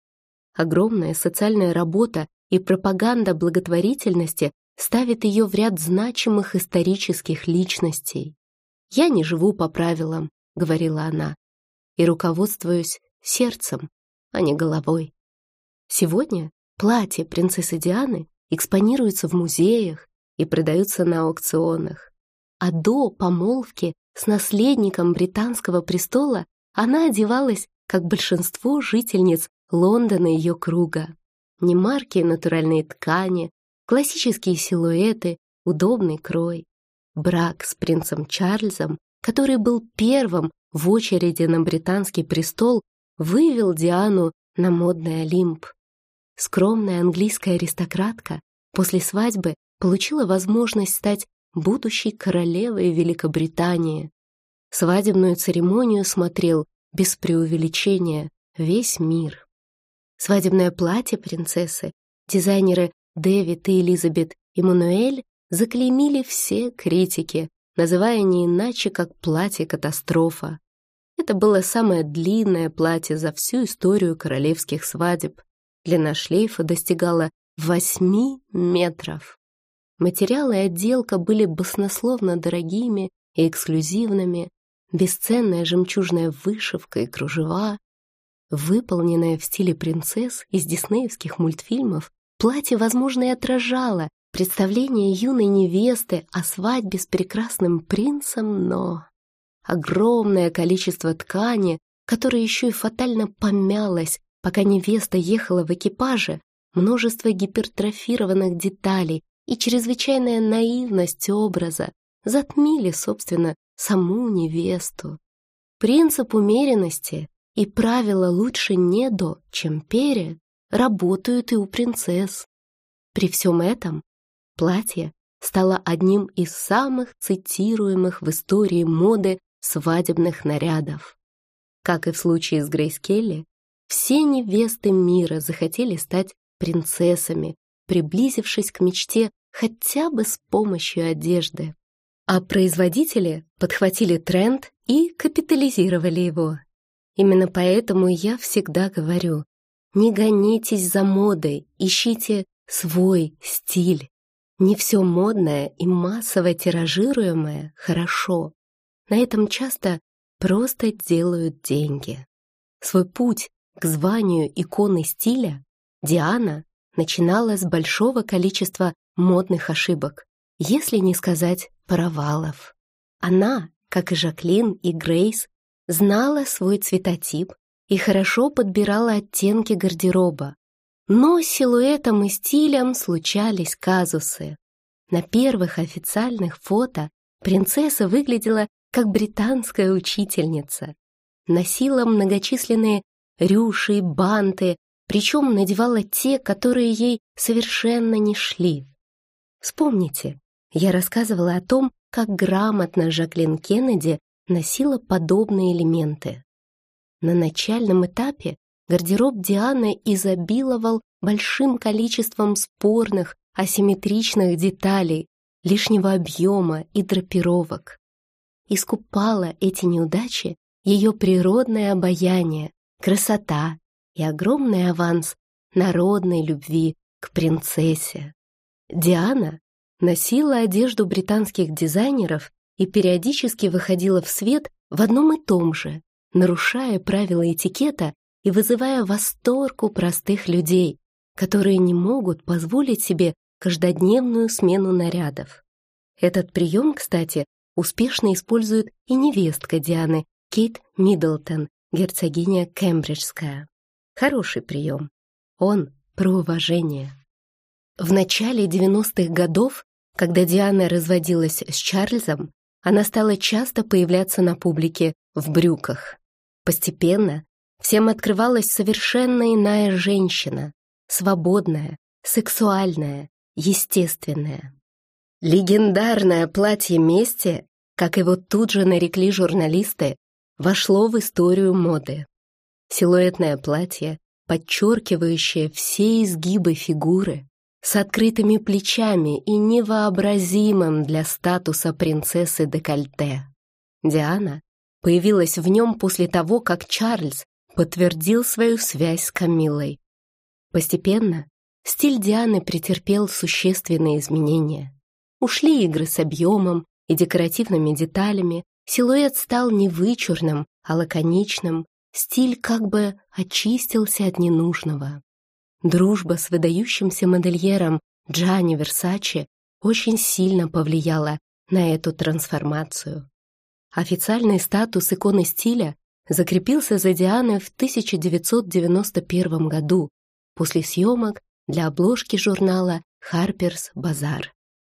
Огромная социальная работа и пропаганда благотворительности ставит ее в ряд значимых исторических личностей. «Я не живу по правилам», — говорила она, «и руководствуюсь сердцем, а не головой». Сегодня платье принцессы Дианы экспонируется в музеях и продаются на аукционах. А до помолвки с наследником британского престола она одевалась, как большинство жительниц Лондона ее круга. Немаркие натуральные ткани, классические силуэты, удобный крой. Брак с принцем Чарльзом, который был первым в очереди на британский престол, вывел Диану на модный Олимп. Скромная английская аристократка после свадьбы получила возможность стать будущей королевой Великобритании. Свадебную церемонию смотрел, без преувеличения, весь мир. Свадебное платье принцессы дизайнеры Дэвид и Элизабет Эммануэль заклеймили все критики, называя не иначе, как платье-катастрофа. Это было самое длинное платье за всю историю королевских свадеб. Длина шлейфа достигала восьми метров. Материалы и отделка были баснословно дорогими и эксклюзивными, бесценная жемчужная вышивка и кружева, выполненная в стиле принцесс из диснеевских мультфильмов, платье, возможно, и отражало представление юной невесты о свадьбе с прекрасным принцем, но огромное количество ткани, которое еще и фатально помялось Пока невеста ехала в экипаже, множество гипертрофированных деталей и чрезвычайная наивность образа затмили, собственно, саму невесту. Принцип умеренности и правила «лучше не до, чем пере» работают и у принцесс. При всем этом платье стало одним из самых цитируемых в истории моды свадебных нарядов. Как и в случае с Грейс Келли, все невесты мира захотели стать принцессами, приблизившись к мечте хотя бы с помощью одежды. А производители подхватили тренд и капитализировали его. Именно поэтому я всегда говорю, не гонитесь за модой, ищите свой стиль. Не все модное и массово тиражируемое хорошо. На этом часто просто делают деньги. Свой путь к званию иконы стиля Диана начинала с большого количества модных ошибок, если не сказать провалов. Она, как и Жаклин и Грейс, знала свой цветотип и хорошо подбирала оттенки гардероба. Но с силуэтом и стилем случались казусы. На первых официальных фото принцесса выглядела как британская учительница. Носила многочисленные рюши и банты, причем надевала те, которые ей совершенно не шли. Вспомните, я рассказывала о том, как грамотно Жаклин Кеннеди носила подобные элементы. На начальном этапе гардероб Дианы изобиловал большим количеством спорных, асимметричных деталей, лишнего объема и драпировок. Искупала эти неудачи ее природное обаяние, красота и огромный аванс народной любви к принцессе. Диана носила одежду британских дизайнеров и периодически выходила в свет в одном и том же, нарушая правила этикета и вызывая восторг у простых людей, которые не могут позволить себе каждодневную смену нарядов. Этот прием, кстати, успешно использует и невестка Дианы, Кейт Миддлтон, герцогиня Кембриджская. Хороший прием. Он про уважение. В начале 90-х годов, когда Диана разводилась с Чарльзом, она стала часто появляться на публике в брюках. Постепенно всем открывалась совершенно иная женщина, свободная, сексуальная, естественная. Легендарное платье мести, как его тут же нарекли журналисты, вошло в историю моды. Силуэтное платье, подчеркивающее все изгибы фигуры, с открытыми плечами и невообразимым для статуса принцессы декольте. Диана появилась в нем после того, как Чарльз подтвердил свою связь с Камилой. Постепенно стиль Дианы претерпел существенные изменения. Ушли игры с объемом и декоративными деталями, силуэт стал не вычурным, а лаконичным, стиль как бы очистился от ненужного. Дружба с выдающимся модельером Джанни Версаче очень сильно повлияла на эту трансформацию. Официальный статус иконы стиля закрепился за Дианой в 1991 году после съемок для обложки журнала Harper's Bazaar.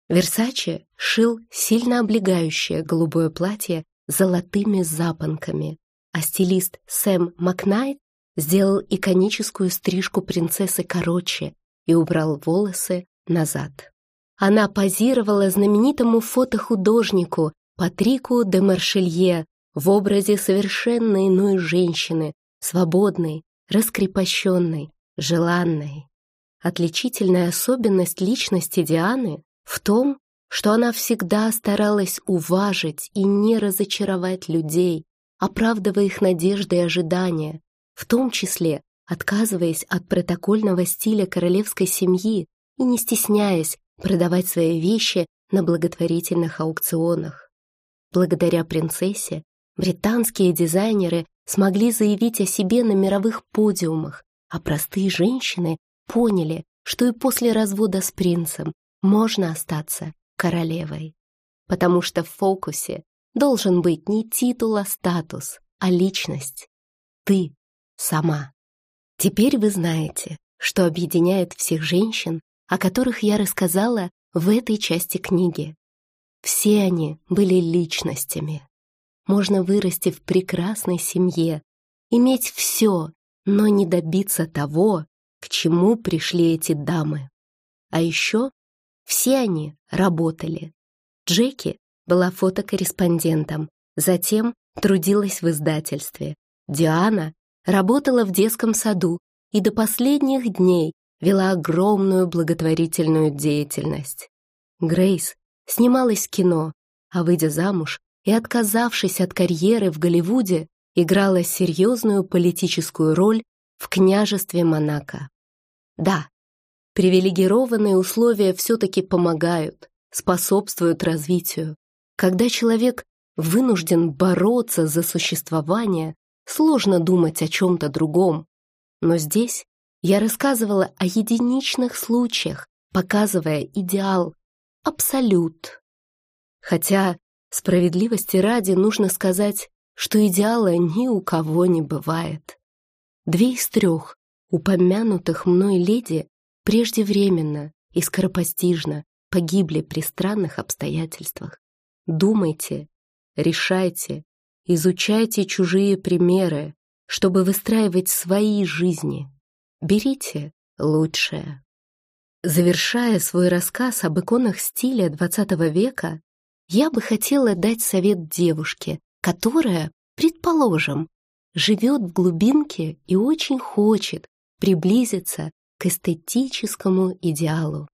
Версаче шил сильно облегающее голубое платье с золотыми запонками, а стилист Сэм Макнайт сделал иконическую стрижку принцессы короче и убрал волосы назад. Она позировала знаменитому фотохудожнику Патрику де Маршелье в образе совершенно иной женщины, свободной, раскрепощенной, желанной. Отличительная особенность личности Дианы в том, что она всегда старалась уважить и не разочаровать людей, оправдывая их надежды и ожидания, в том числе отказываясь от протокольного стиля королевской семьи и не стесняясь продавать свои вещи на благотворительных аукционах. Благодаря принцессе британские дизайнеры смогли заявить о себе на мировых подиумах, а простые женщины поняли, что и после развода с принцем можно остаться королевой. Потому что в фокусе должен быть не титул, а статус, а личность. Ты сама. Теперь вы знаете, что объединяет всех женщин, о которых я рассказала в этой части книги. Все они были личностями. Можно вырасти в прекрасной семье, иметь все, но не добиться того, к чему пришли эти дамы. А еще все они работали. Джеки была фотокорреспондентом, затем трудилась в издательстве. Диана работала в детском саду и до последних дней вела огромную благотворительную деятельность. Грейс снималась в кино, а выйдя замуж и отказавшись от карьеры в Голливуде, играла серьезную политическую роль в княжестве Монако. Да, привилегированные условия все-таки помогают, способствуют развитию. Когда человек вынужден бороться за существование, Сложно думать о чем-то другом. Но здесь я рассказывала о единичных случаях, показывая идеал, абсолют. Хотя, справедливости ради, нужно сказать, что идеала ни у кого не бывает. Две из трех упомянутых мной леди преждевременно и скоропостижно погибли при странных обстоятельствах. Думайте, решайте, Изучайте чужие примеры, чтобы выстраивать свои жизни. Берите лучшее. Завершая свой рассказ об иконах стиля XX века, я бы хотела дать совет девушке, которая, предположим, живет в глубинке и очень хочет приблизиться к эстетическому идеалу.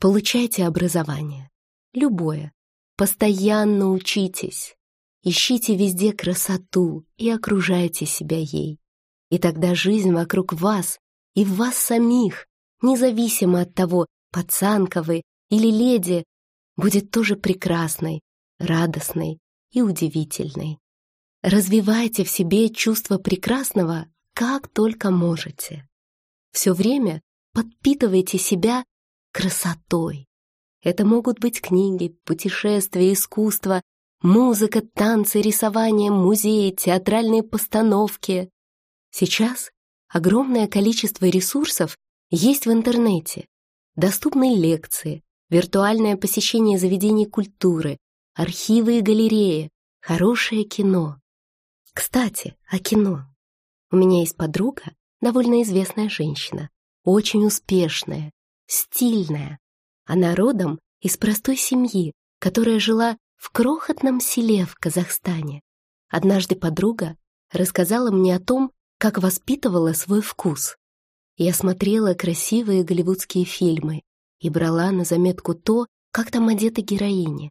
Получайте образование. Любое. Постоянно учитесь. Ищите везде красоту и окружайте себя ей. И тогда жизнь вокруг вас и в вас самих, независимо от того, пацанка вы или леди, будет тоже прекрасной, радостной и удивительной. Развивайте в себе чувство прекрасного, как только можете. Все время подпитывайте себя красотой. Это могут быть книги, путешествия, искусство, Музыка, танцы, рисование, музеи, театральные постановки. Сейчас огромное количество ресурсов есть в интернете. Доступны лекции, виртуальное посещение заведений культуры, архивы и галереи, хорошее кино. Кстати, о кино. У меня есть подруга, довольно известная женщина, очень успешная, стильная. Она родом из простой семьи, которая жила в крохотном селе в Казахстане. Однажды подруга рассказала мне о том, как воспитывала свой вкус. Я смотрела красивые голливудские фильмы и брала на заметку то, как там одеты героини.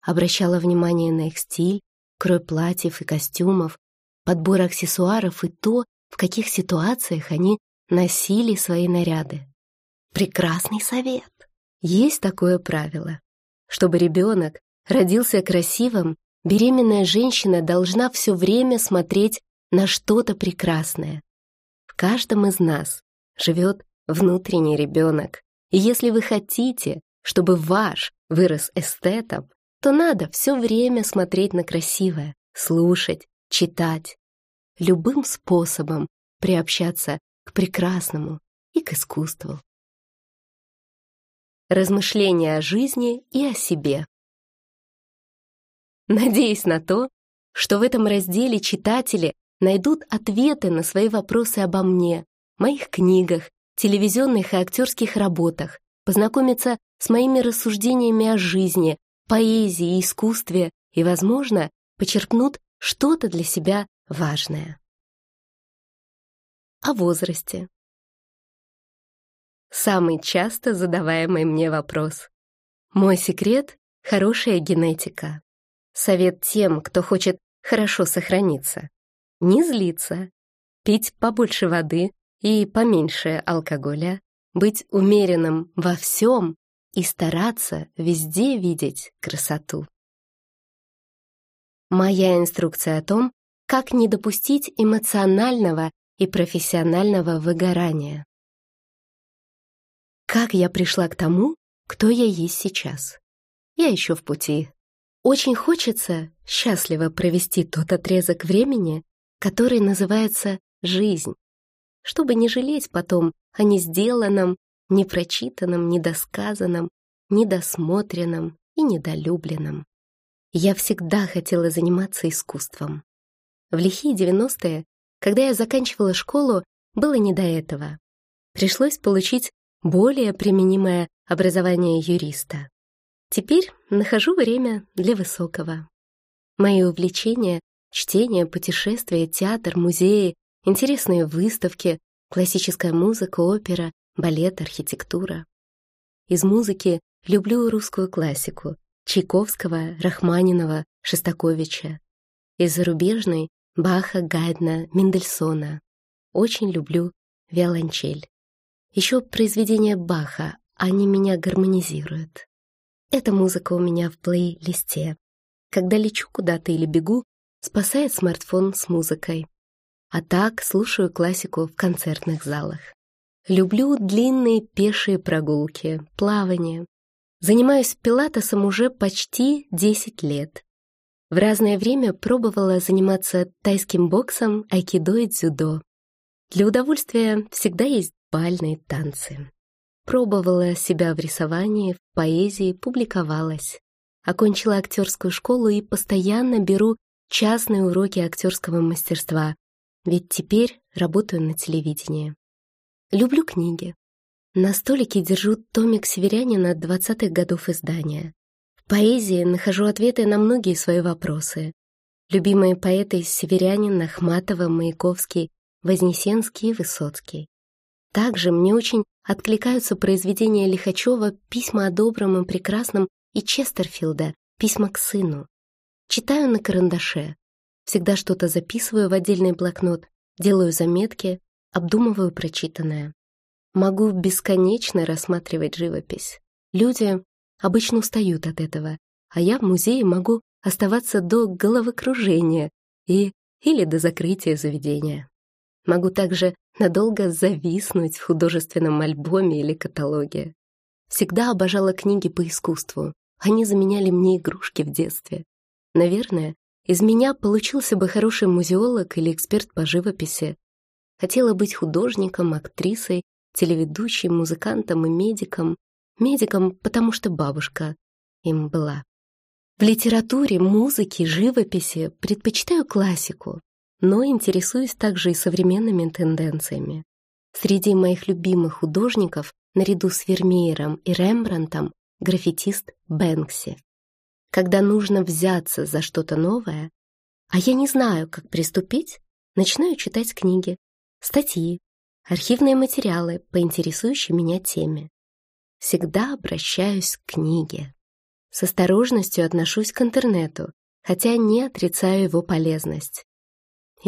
Обращала внимание на их стиль, крой платьев и костюмов, подбор аксессуаров и то, в каких ситуациях они носили свои наряды. Прекрасный совет. Есть такое правило. Чтобы ребенок родился красивым, беременная женщина должна все время смотреть на что-то прекрасное. В каждом из нас живет внутренний ребенок. И если вы хотите, чтобы ваш вырос эстетом, то надо все время смотреть на красивое, слушать, читать. Любым способом приобщаться к прекрасному и к искусству. Размышления о жизни и о себе. Надеюсь на то, что в этом разделе читатели найдут ответы на свои вопросы обо мне, моих книгах, телевизионных и актерских работах, познакомиться с моими рассуждениями о жизни, поэзии и искусстве и, возможно, почерпнут что-то для себя важное. О возрасте. Самый часто задаваемый мне вопрос. Мой секрет — хорошая генетика. Совет тем, кто хочет хорошо сохраниться. Не злиться, пить побольше воды и поменьше алкоголя, быть умеренным во всем и стараться везде видеть красоту. Моя инструкция о том, как не допустить эмоционального и профессионального выгорания. Как я пришла к тому, кто я есть сейчас? Я еще в пути. Очень хочется счастливо провести тот отрезок времени, который называется «жизнь», чтобы не жалеть потом о несделанном, непрочитанном, недосказанном, недосмотренном и недолюбленном. Я всегда хотела заниматься искусством. В лихие девяностые, когда я заканчивала школу, было не до этого. Пришлось получить более применимое образование юриста. Теперь нахожу время для высокого. Мои увлечения — чтение, путешествия, театр, музеи, интересные выставки, классическая музыка, опера, балет, архитектура. Из музыки люблю русскую классику Чайковского, Рахманинова, Шостаковича. Из зарубежной — Баха, Гайдна, Мендельсона. Очень люблю виолончель. Еще произведения Баха, они меня гармонизируют. Эта музыка у меня в плейлисте. Когда лечу куда-то или бегу, спасает смартфон с музыкой. А так слушаю классику в концертных залах. Люблю длинные пешие прогулки, плавание. Занимаюсь пилатесом уже почти 10 лет. В разное время пробовала заниматься тайским боксом, айкидо и дзюдо. Для удовольствия всегда есть бальные танцы. Пробовала себя в рисовании, в поэзии, публиковалась. Окончила актерскую школу и постоянно беру частные уроки актерского мастерства, ведь теперь работаю на телевидении. Люблю книги. На столике держу томик «Северянина» 20-х годов издания. В поэзии нахожу ответы на многие свои вопросы. Любимые поэты «Северянин», Ахматова, Маяковский, Вознесенский и Высоцкий. Также мне очень откликаются произведения Лихачева «Письма о добром и прекрасном» и Честерфилда «Письма к сыну». Читаю на карандаше. Всегда что-то записываю в отдельный блокнот, делаю заметки, обдумываю прочитанное. Могу бесконечно рассматривать живопись. Люди обычно устают от этого, а я в музее могу оставаться до головокружения и или до закрытия заведения. Могу также надолго зависнуть в художественном альбоме или каталоге. Всегда обожала книги по искусству. Они заменяли мне игрушки в детстве. Наверное, из меня получился бы хороший музеолог или эксперт по живописи. Хотела быть художником, актрисой, телеведущей, музыкантом и медиком. Медиком, потому что бабушка им была. В литературе, музыке, живописи предпочитаю классику, но интересуюсь также и современными тенденциями. Среди моих любимых художников, наряду с Вермеером и Рембрандтом, граффитист Бэнкси. Когда нужно взяться за что-то новое, а я не знаю, как приступить, начинаю читать книги, статьи, архивные материалы по интересующей меня теме. Всегда обращаюсь к книге. С осторожностью отношусь к интернету, хотя не отрицаю его полезность.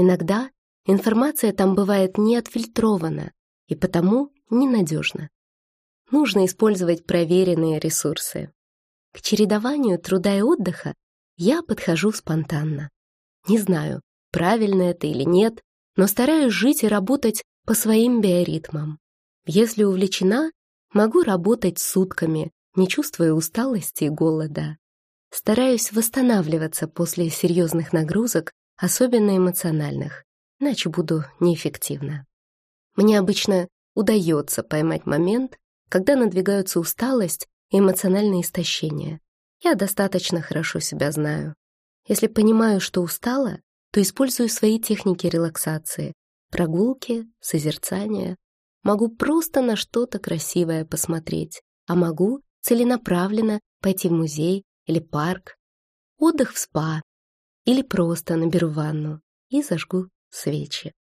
Иногда информация там бывает не отфильтрована и потому ненадежна. Нужно использовать проверенные ресурсы. К чередованию труда и отдыха я подхожу спонтанно. Не знаю, правильно это или нет, но стараюсь жить и работать по своим биоритмам. Если увлечена, могу работать сутками, не чувствуя усталости и голода. Стараюсь восстанавливаться после серьезных нагрузок, особенно эмоциональных, иначе буду неэффективна. Мне обычно удается поймать момент, когда надвигаются усталость и эмоциональное истощение. Я достаточно хорошо себя знаю. Если понимаю, что устала, то использую свои техники релаксации, прогулки, созерцания. Могу просто на что-то красивое посмотреть, а могу целенаправленно пойти в музей или парк, отдых в спа или просто наберу ванну и зажгу свечи.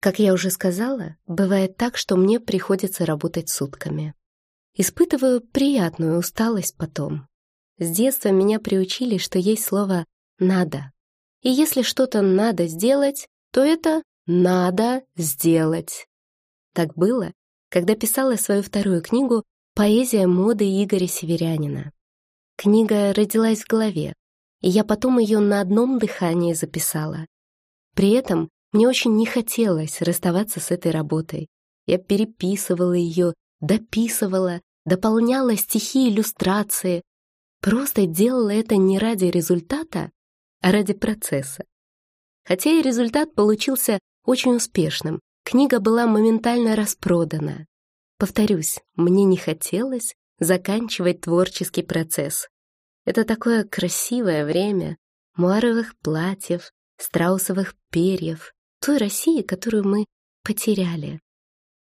Как я уже сказала, бывает так, что мне приходится работать сутками. Испытываю приятную усталость потом. С детства меня приучили, что есть слово «надо». И если что-то надо сделать, то это надо сделать. Так было, когда писала свою вторую книгу «Поэзия моды Игоря Северянина». Книга родилась в голове, и я потом ее на одном дыхании записала. При этом мне очень не хотелось расставаться с этой работой. Я переписывала ее, дописывала, дополняла стихи иллюстрации. Просто делала это не ради результата, а ради процесса. Хотя и результат получился очень успешным, книга была моментально распродана. Повторюсь, мне не хотелось заканчивать творческий процесс. Это такое красивое время муаровых платьев, страусовых перьев, той России, которую мы потеряли.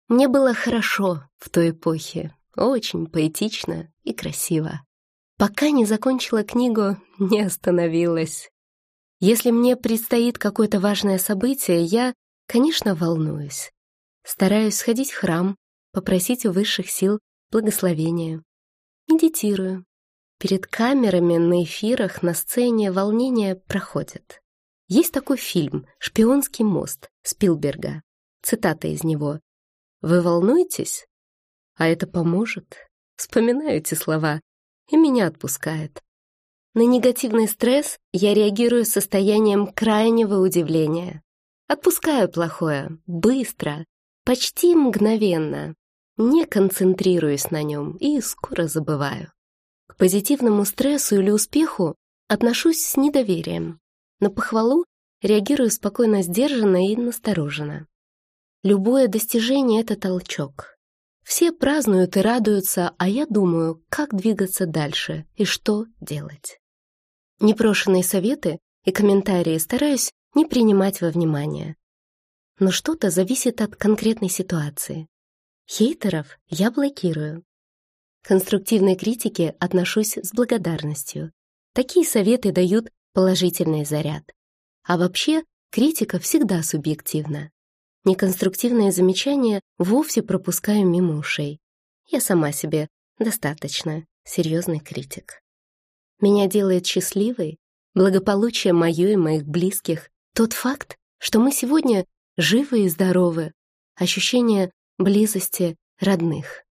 Мне было хорошо в той эпохе, очень поэтично и красиво. Пока не закончила книгу, [laughs] не остановилась. Если мне предстоит какое-то важное событие, я, конечно, волнуюсь. Стараюсь сходить в храм, попросить у высших сил благословения. Медитирую. Перед камерами, на эфирах, на сцене волнение проходит. Есть такой фильм «Шпионский мост» Спилберга. Цитата из него. «Вы волнуетесь? А это поможет?» Вспоминаю эти слова, и меня отпускает. На негативный стресс я реагирую состоянием крайнего удивления. Отпускаю плохое, быстро, почти мгновенно. Не концентрируюсь на нем и скоро забываю. Позитивному стрессу или успеху отношусь с недоверием. На похвалу реагирую спокойно сдержанно и настороженно. Любое достижение — это толчок. Все празднуют и радуются, а я думаю, как двигаться дальше и что делать. Непрошенные советы и комментарии стараюсь не принимать во внимание. Но что-то зависит от конкретной ситуации. Хейтеров я блокирую. Конструктивной критике отношусь с благодарностью. Такие советы дают положительный заряд. А вообще, критика всегда субъективна. Неконструктивные замечания вовсе пропускаю мимо ушей. Я сама себе достаточно серьезный критик. Меня делает счастливой благополучие мое и моих близких, тот факт, что мы сегодня живы и здоровы, ощущение близости родных.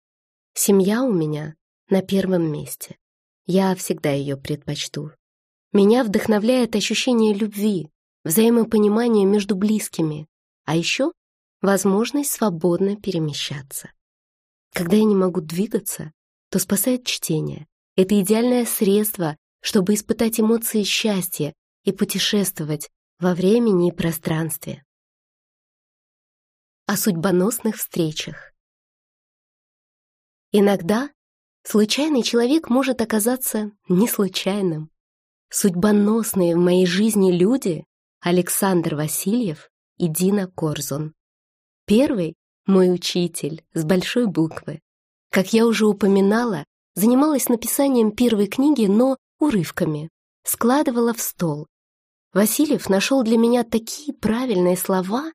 Семья у меня на первом месте. Я всегда ее предпочту. Меня вдохновляет ощущение любви, взаимопонимание между близкими, а еще возможность свободно перемещаться. Когда я не могу двигаться, то спасает чтение, это идеальное средство, чтобы испытать эмоции счастья и путешествовать во времени и пространстве. О судьбоносных встречах. Иногда случайный человек может оказаться не случайным. судьбоносные в моей жизни люди Александр Васильев и Дина Корзун. Первый — мой учитель с большой буквы. Как я уже упоминала, занималась написанием первой книги, но урывками, складывала в стол. Васильев нашел для меня такие правильные слова,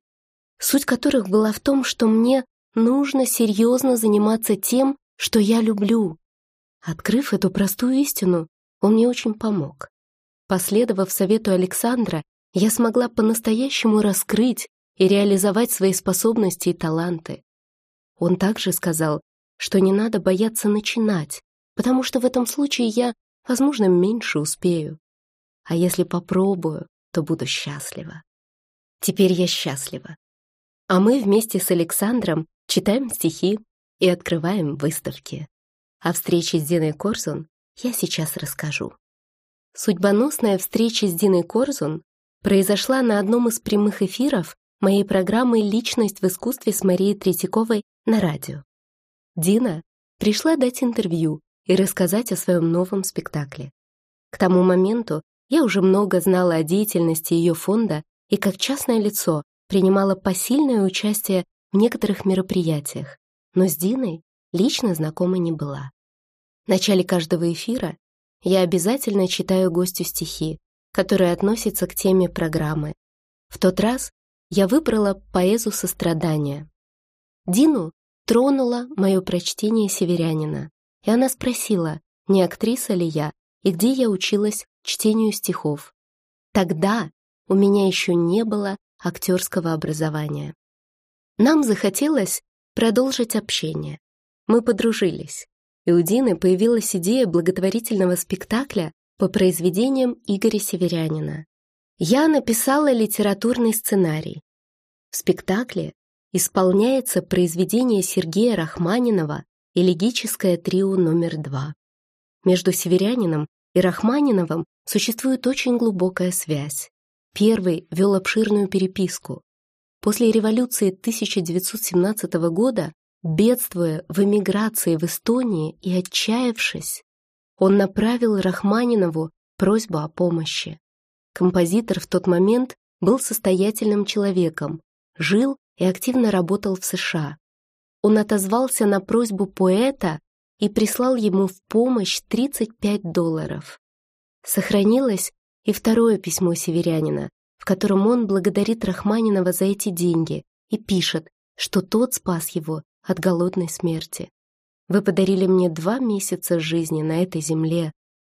суть которых была в том, что мне нужно серьезно заниматься тем, что я люблю. Открыв эту простую истину, он мне очень помог. Последовав совету Александра, я смогла по-настоящему раскрыть и реализовать свои способности и таланты. Он также сказал, что не надо бояться начинать, потому что в этом случае я, возможно, меньше успею. А если попробую, то буду счастлива. Теперь я счастлива. А мы вместе с Александром читаем стихи и открываем выставки. О встрече с Диной Корзун я сейчас расскажу. Судьбоносная встреча с Диной Корзун произошла на одном из прямых эфиров моей программы «Личность в искусстве» с Марией Третьяковой на радио. Дина пришла дать интервью и рассказать о своем новом спектакле. К тому моменту я уже много знала о деятельности ее фонда и как частное лицо принимала посильное участие в некоторых мероприятиях, но с Диной лично знакома не была. В начале каждого эфира я обязательно читаю гостю стихи, которые относятся к теме программы. В тот раз я выбрала поэзу сострадания. Дину тронуло мое прочтение «Северянина», и она спросила, не актриса ли я и где я училась чтению стихов. Тогда у меня еще не было актерского образования. Нам захотелось продолжить общение. Мы подружились, и у Дины появилась идея благотворительного спектакля по произведениям Игоря Северянина. Я написала литературный сценарий. В спектакле исполняется произведение Сергея Рахманинова «Элегическое трио номер два». Между Северянином и Рахманиновым существует очень глубокая связь. Первый вел обширную переписку. После революции 1917 года, бедствуя в эмиграции в Эстонии и отчаявшись, он направил Рахманинову просьбу о помощи. Композитор в тот момент был состоятельным человеком, жил и активно работал в США. Он отозвался на просьбу поэта и прислал ему в помощь 35 долларов. Сохранилось и второе письмо северянина, в котором он благодарит Рахманинова за эти деньги и пишет, что тот спас его от голодной смерти. Вы подарили мне два месяца жизни на этой земле,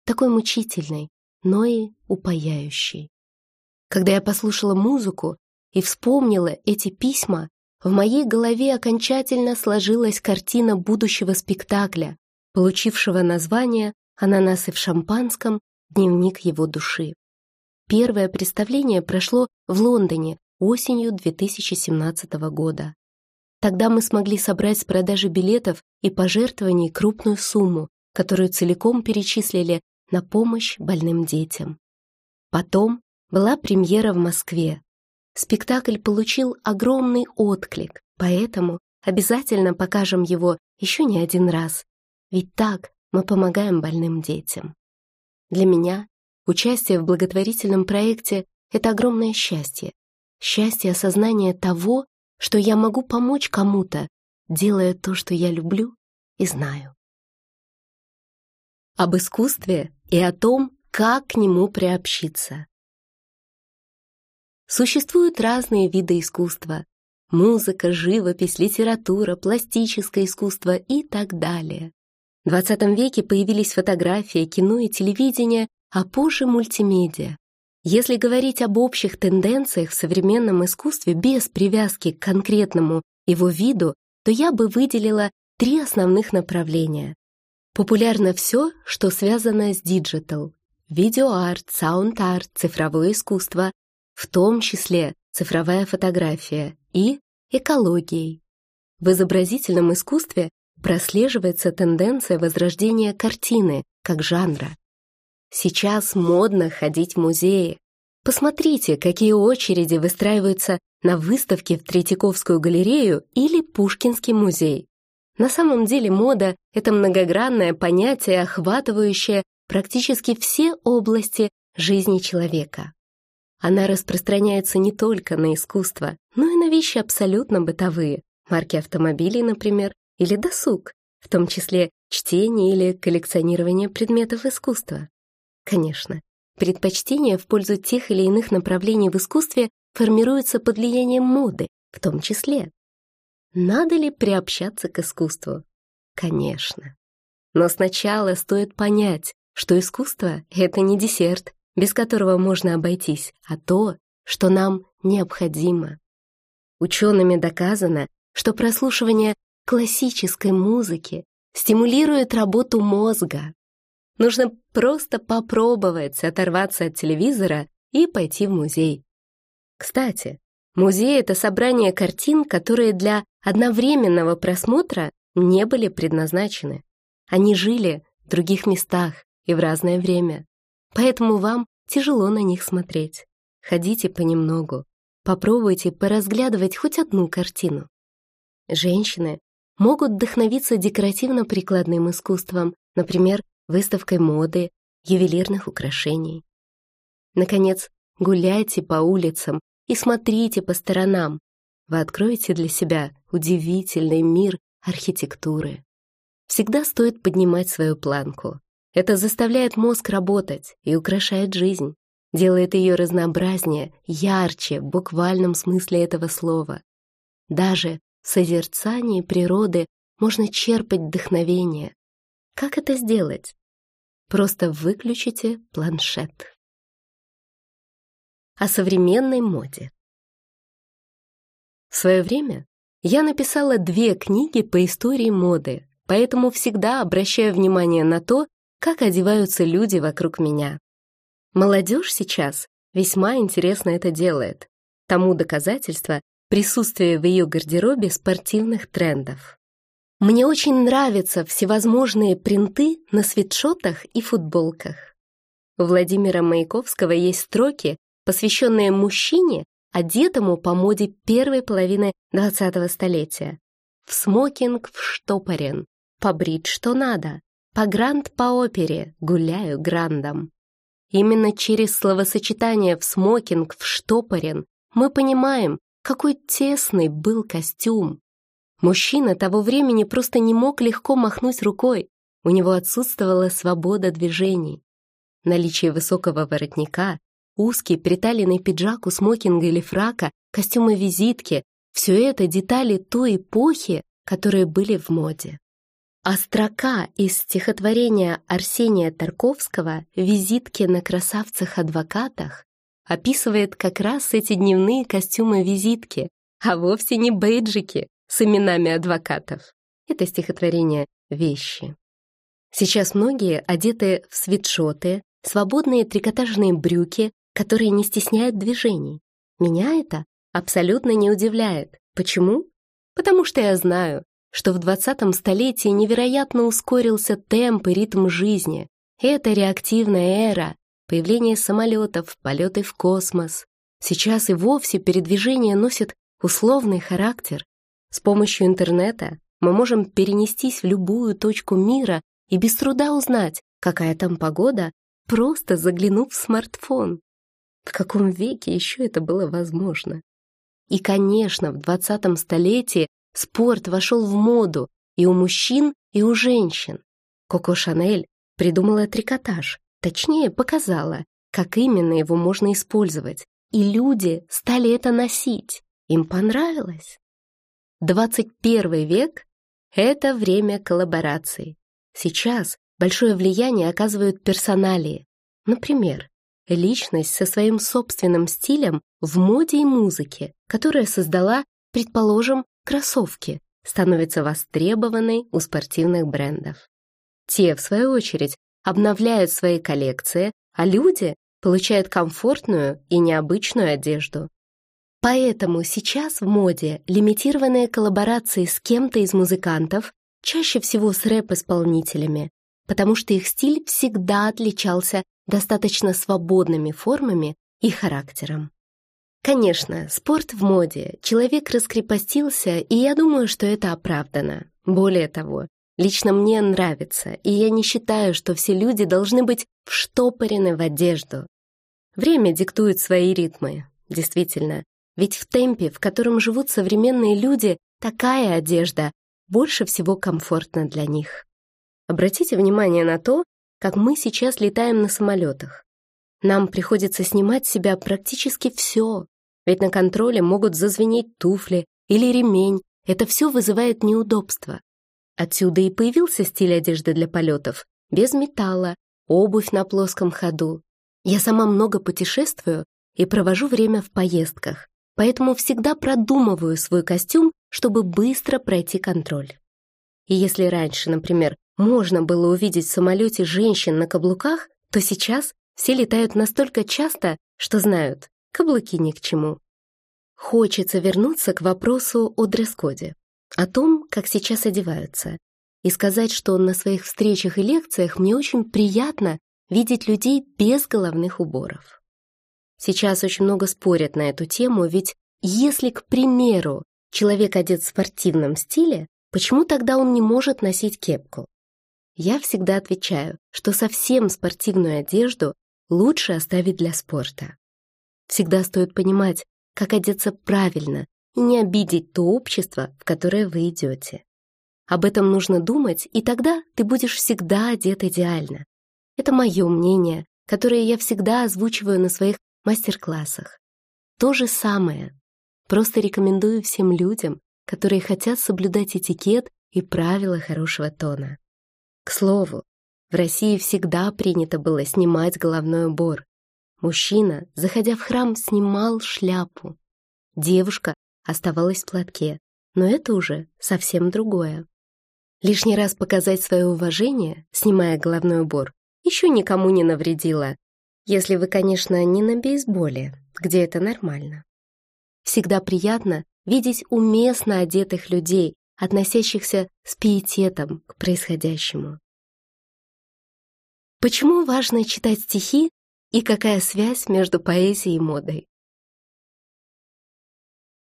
такой мучительной, но и упояющей. Когда я послушала музыку и вспомнила эти письма, в моей голове окончательно сложилась картина будущего спектакля, получившего название «Ананасы в шампанском дневник его души. Первое представление прошло в Лондоне осенью 2017 года. Тогда мы смогли собрать с продажи билетов и пожертвований крупную сумму, которую целиком перечислили на помощь больным детям. Потом была премьера в Москве. Спектакль получил огромный отклик, поэтому обязательно покажем его еще не один раз, ведь так мы помогаем больным детям. Для меня участие в благотворительном проекте — это огромное счастье. Счастье осознания того, что я могу помочь кому-то, делая то, что я люблю и знаю. Об искусстве и о том, как к нему приобщиться. Существуют разные виды искусства — музыка, живопись, литература, пластическое искусство и так далее. В XX веке появились фотографии, кино и телевидение, а позже мультимедиа. Если говорить об общих тенденциях в современном искусстве без привязки к конкретному его виду, то я бы выделила три основных направления. Популярно все, что связано с digital. Видеоарт, саунд-арт, цифровое искусство, в том числе цифровая фотография и экологией. В изобразительном искусстве прослеживается тенденция возрождения картины как жанра. Сейчас модно ходить в музеи. Посмотрите, какие очереди выстраиваются на выставке в Третьяковскую галерею или Пушкинский музей. На самом деле мода — это многогранное понятие, охватывающее практически все области жизни человека. Она распространяется не только на искусство, но и на вещи абсолютно бытовые, марки автомобилей, например, или досуг, в том числе чтение или коллекционирование предметов искусства. Конечно, предпочтения в пользу тех или иных направлений в искусстве формируются под влиянием моды, в том числе. Надо ли приобщаться к искусству? Конечно. Но сначала стоит понять, что искусство — это не десерт, без которого можно обойтись, а то, что нам необходимо. Учеными доказано, что прослушивание классической музыки стимулирует работу мозга. Нужно просто попробовать оторваться от телевизора и пойти в музей. Кстати, музей — это собрание картин, которые для одновременного просмотра не были предназначены. Они жили в других местах и в разное время. Поэтому вам тяжело на них смотреть. Ходите понемногу. Попробуйте поразглядывать хоть одну картину. Женщины могут вдохновиться декоративно-прикладным искусством, например, выставкой моды, ювелирных украшений. Наконец, гуляйте по улицам и смотрите по сторонам. Вы откроете для себя удивительный мир архитектуры. Всегда стоит поднимать свою планку. Это заставляет мозг работать и украшает жизнь, делает ее разнообразнее, ярче в буквальном смысле этого слова. Даже в созерцании природы можно черпать вдохновение. Как это сделать? Просто выключите планшет. О современной моде. В свое время я написала две книги по истории моды, поэтому всегда обращаю внимание на то, как одеваются люди вокруг меня. Молодежь сейчас весьма интересно это делает. Тому доказательство присутствие в ее гардеробе спортивных трендов. Мне очень нравятся всевозможные принты на свитшотах и футболках. У Владимира Маяковского есть строки, посвященные мужчине, одетому по моде первой половины 20-го столетия. В смокинг в штопорен, побрить что надо, по гранд по опере гуляю грандом. Именно через словосочетание «в смокинг», «в штопорен» мы понимаем, какой тесный был костюм. Мужчина того времени просто не мог легко махнуть рукой, у него отсутствовала свобода движений. Наличие высокого воротника, узкий приталенный пиджак у смокинга или фрака, костюмы-визитки — все это детали той эпохи, которые были в моде. А строка из стихотворения Арсения Тарковского «Визитки на красавцах-адвокатах» описывает как раз эти дневные костюмы-визитки, а вовсе не бейджики с именами адвокатов. Это стихотворение «Вещи». Сейчас многие одеты в свитшоты, свободные трикотажные брюки, которые не стесняют движений. Меня это абсолютно не удивляет. Почему? Потому что я знаю, что в 20 столетии невероятно ускорился темп и ритм жизни. Это реактивная эра, появление самолетов, полеты в космос. Сейчас и вовсе передвижение носит условный характер. С помощью интернета мы можем перенестись в любую точку мира и без труда узнать, какая там погода, просто заглянув в смартфон. В каком веке еще это было возможно? И, конечно, в 20 столетии Спорт вошел в моду и у мужчин, и у женщин. Коко Шанель придумала трикотаж, точнее показала, как именно его можно использовать, и люди стали это носить. Им понравилось. 21 век — это время коллабораций. Сейчас большое влияние оказывают персоналии. Например, личность со своим собственным стилем в моде и музыке, которая создала, предположим, кроссовки становятся востребованной у спортивных брендов. Те, в свою очередь, обновляют свои коллекции, а люди получают комфортную и необычную одежду. Поэтому сейчас в моде лимитированные коллаборации с кем-то из музыкантов, чаще всего с рэп-исполнителями, потому что их стиль всегда отличался достаточно свободными формами и характером. Конечно, спорт в моде, человек раскрепостился, и я думаю, что это оправдано. Более того, лично мне нравится, и я не считаю, что все люди должны быть вштопорены в одежду. Время диктует свои ритмы, действительно. Ведь в темпе, в котором живут современные люди, такая одежда больше всего комфортна для них. Обратите внимание на то, как мы сейчас летаем на самолетах. Нам приходится снимать с себя практически все, ведь на контроле могут зазвенеть туфли или ремень, это все вызывает неудобства. Отсюда и появился стиль одежды для полетов, без металла, обувь на плоском ходу. Я сама много путешествую и провожу время в поездках, поэтому всегда продумываю свой костюм, чтобы быстро пройти контроль. И если раньше, например, можно было увидеть в самолете женщин на каблуках, то сейчас все летают настолько часто, что знают, каблуки ни к чему. Хочется вернуться к вопросу о дресс-коде, о том, как сейчас одеваются, и сказать, что на своих встречах и лекциях мне очень приятно видеть людей без головных уборов. Сейчас очень много спорят на эту тему, ведь если, к примеру, человек одет в спортивном стиле, почему тогда он не может носить кепку? Я всегда отвечаю, что совсем спортивную одежду лучше оставить для спорта. Всегда стоит понимать, как одеться правильно и не обидеть то общество, в которое вы идете. Об этом нужно думать, и тогда ты будешь всегда одет идеально. Это мое мнение, которое я всегда озвучиваю на своих мастер-классах. То же самое. Просто рекомендую всем людям, которые хотят соблюдать этикет и правила хорошего тона. К слову, в России всегда принято было снимать головной убор. Мужчина, заходя в храм, снимал шляпу. Девушка оставалась в платке, но это уже совсем другое. Лишний раз показать свое уважение, снимая головной убор, еще никому не навредило, если вы, конечно, не на бейсболе, где это нормально. Всегда приятно видеть уместно одетых людей, относящихся с пиететом к происходящему. Почему важно читать стихи и какая связь между поэзией и модой?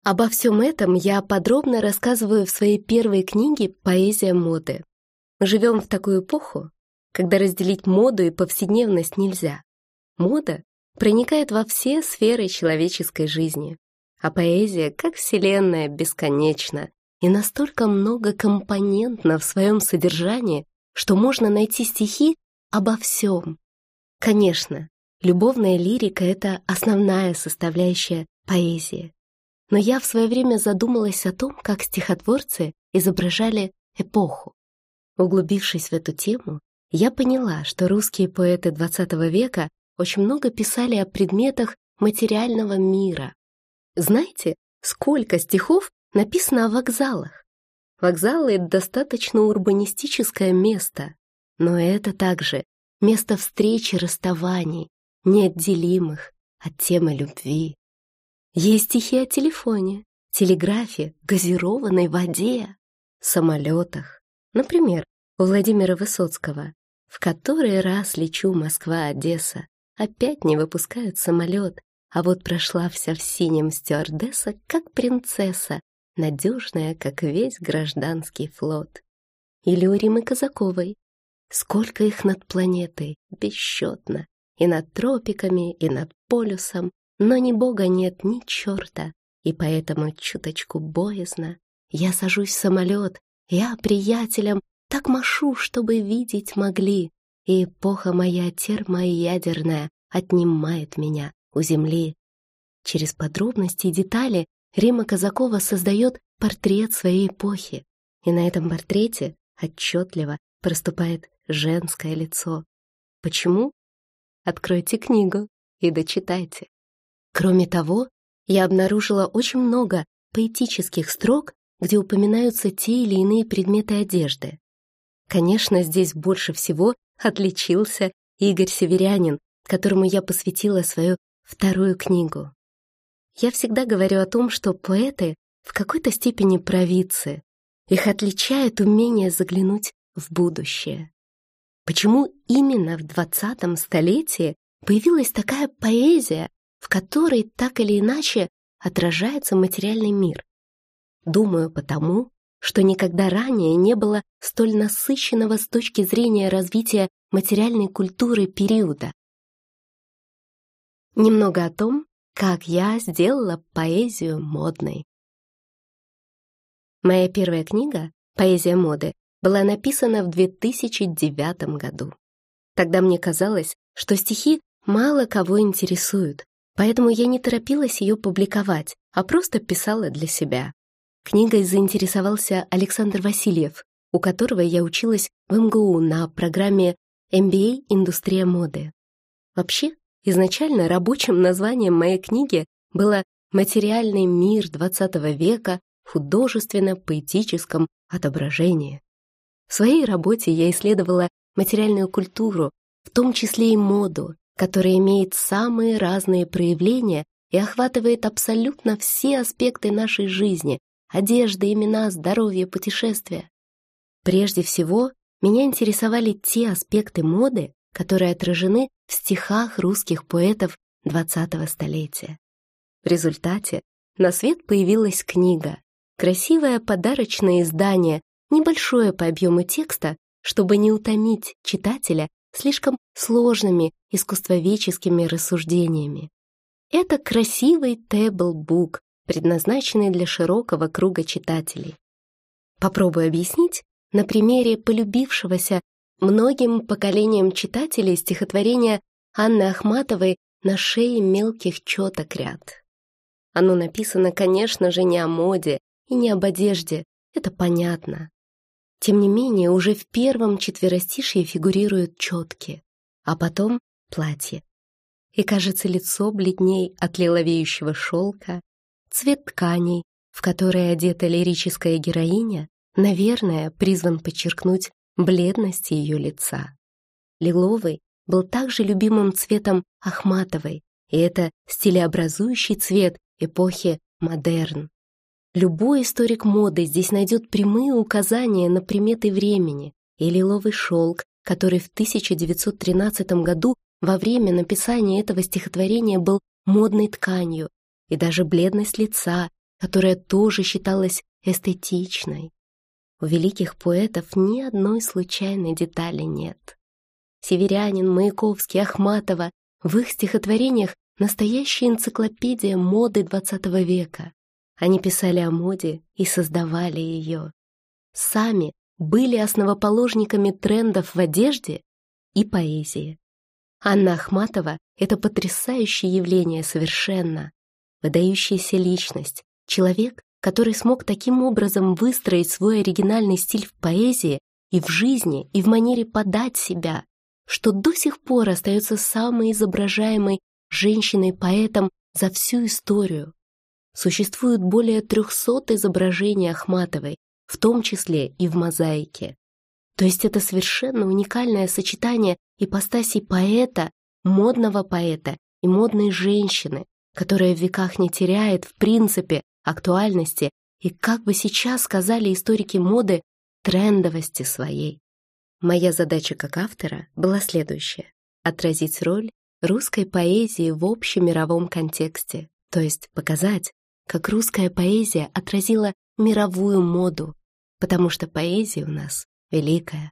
Обо всем этом я подробно рассказываю в своей первой книге «Поэзия моды». Мы живем в такую эпоху, когда разделить моду и повседневность нельзя. Мода проникает во все сферы человеческой жизни, а поэзия, как вселенная, бесконечна и настолько многокомпонентна в своем содержании, что можно найти стихи обо всем. Конечно, любовная лирика — это основная составляющая поэзии. Но я в свое время задумалась о том, как стихотворцы изображали эпоху. Углубившись в эту тему, я поняла, что русские поэты XX века очень много писали о предметах материального мира. Знаете, сколько стихов написано о вокзалах? Вокзалы — это достаточно урбанистическое место, но это также место встречи расставаний, неотделимых от темы любви. Есть стихи о телефоне, телеграфе, газированной воде, самолетах. Например, у Владимира Высоцкого «В который раз лечу Москва-Одесса, опять не выпускают самолет, а вот прошла вся в синем стюардесса, как принцесса, надежная, как весь гражданский флот». Или у Римы Казаковой. Сколько их над планетой, бесчетно, и над тропиками, и над полюсом, но ни бога нет, ни черта, и поэтому чуточку боязно. Я сажусь в самолет, я приятелям так машу, чтобы видеть могли, и эпоха моя термоядерная отнимает меня у земли. Через подробности и детали Рима Казакова создает портрет своей эпохи, и на этом портрете отчетливо проступает женское лицо. Почему? Откройте книгу и дочитайте. Кроме того, я обнаружила очень много поэтических строк, где упоминаются те или иные предметы одежды. Конечно, здесь больше всего отличился Игорь Северянин, которому я посвятила свою вторую книгу. Я всегда говорю о том, что поэты в какой-то степени провидцы. Их отличает умение заглянуть в будущее. Почему именно в 20 столетии появилась такая поэзия, в которой так или иначе отражается материальный мир? Думаю, потому, что никогда ранее не было столь насыщенного с точки зрения развития материальной культуры периода. Немного о том, как я сделала поэзию модной. Моя первая книга «Поэзия моды» была написана в 2009 году. Тогда мне казалось, что стихи мало кого интересуют, поэтому я не торопилась ее публиковать, а просто писала для себя. Книгой заинтересовался Александр Васильев, у которого я училась в МГУ на программе MBA «Индустрия моды». Вообще, изначально рабочим названием моей книги было «Материальный мир XX века в художественно-поэтическом отображении». В своей работе я исследовала материальную культуру, в том числе и моду, которая имеет самые разные проявления и охватывает абсолютно все аспекты нашей жизни — одежда, имена, здоровье, путешествия. Прежде всего, меня интересовали те аспекты моды, которые отражены в стихах русских поэтов XX столетия. В результате на свет появилась книга, красивое подарочное издание, небольшое по объему текста, чтобы не утомить читателя слишком сложными искусствоведческими рассуждениями. Это красивый тэбл-бук, предназначенный для широкого круга читателей. Попробую объяснить на примере полюбившегося многим поколениям читателей стихотворения Анны Ахматовой «На шее мелких четок ряд». Оно написано, конечно же, не о моде и не об одежде, это понятно. Тем не менее, уже в первом четверостишье фигурируют четки, а потом платье. И, кажется, лицо бледней от лиловеющего шелка, цвет тканей, в которые одета лирическая героиня, наверное, призван подчеркнуть бледность ее лица. Лиловый был также любимым цветом Ахматовой, и это стилеобразующий цвет эпохи модерн. Любой историк моды здесь найдет прямые указания на приметы времени и лиловый шелк, который в 1913 году во время написания этого стихотворения был модной тканью, и даже бледность лица, которая тоже считалась эстетичной. У великих поэтов ни одной случайной детали нет. Северянин, Маяковский, Ахматова в их стихотворениях настоящая энциклопедия моды XX века. Они писали о моде и создавали ее. Сами были основоположниками трендов в одежде и поэзии. Анна Ахматова — это потрясающее явление совершенно. Выдающаяся личность, человек, который смог таким образом выстроить свой оригинальный стиль в поэзии и в жизни, и в манере подать себя, что до сих пор остается самой изображаемой женщиной-поэтом за всю историю. Существует более 300 изображений Ахматовой, в том числе и в мозаике. То есть это совершенно уникальное сочетание ипостасей поэта, модного поэта и модной женщины, которая в веках не теряет, в принципе, актуальности и, как бы сейчас сказали историки моды, трендовости своей. Моя задача как автора была следующая — отразить роль русской поэзии в общемировом контексте, то есть показать, как русская поэзия отразила мировую моду, потому что поэзия у нас великая.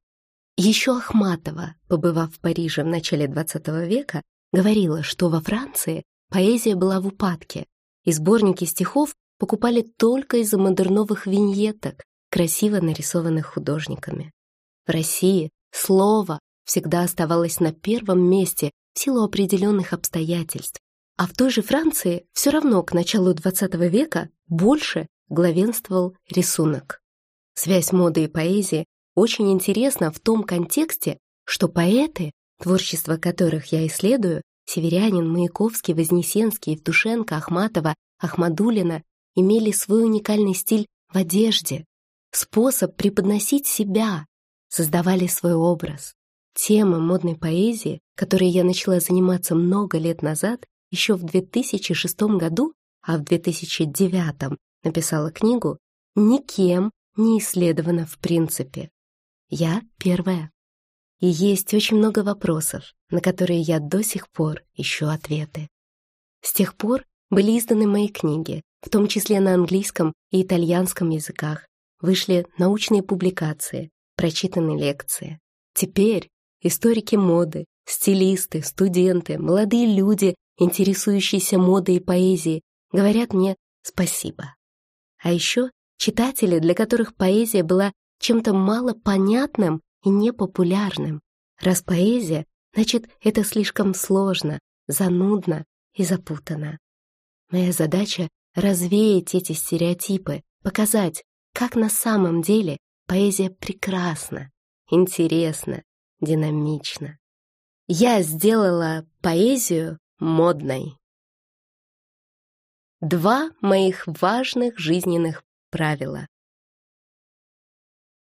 Еще Ахматова, побывав в Париже в начале XX века, говорила, что во Франции поэзия была в упадке, и сборники стихов покупали только из-за модерновых виньеток, красиво нарисованных художниками. В России слово всегда оставалось на первом месте в силу определенных обстоятельств, а в той же Франции все равно к началу XX века больше главенствовал рисунок. Связь моды и поэзии очень интересна в том контексте, что поэты, творчество которых я исследую, Северянин, Маяковский, Вознесенский, Евтушенко, Ахматова, Ахмадулина, имели свой уникальный стиль в одежде, способ преподносить себя, создавали свой образ. Тема модной поэзии, которой я начала заниматься много лет назад, еще в 2006 году, а в 2009 написала книгу, никем не исследована в принципе. Я первая. И есть очень много вопросов, на которые я до сих пор ищу ответы. С тех пор были изданы мои книги, в том числе на английском и итальянском языках, вышли научные публикации, прочитаны лекции. Теперь историки моды, стилисты, студенты, молодые люди интересующиеся модой и поэзией, говорят мне спасибо. А еще читатели, для которых поэзия была чем-то мало понятным и непопулярным. Раз поэзия, значит, это слишком сложно, занудно и запутанно. Моя задача — развеять эти стереотипы, показать, как на самом деле поэзия прекрасна, интересна, динамична. Я сделала поэзию модной. Два моих важных жизненных правила.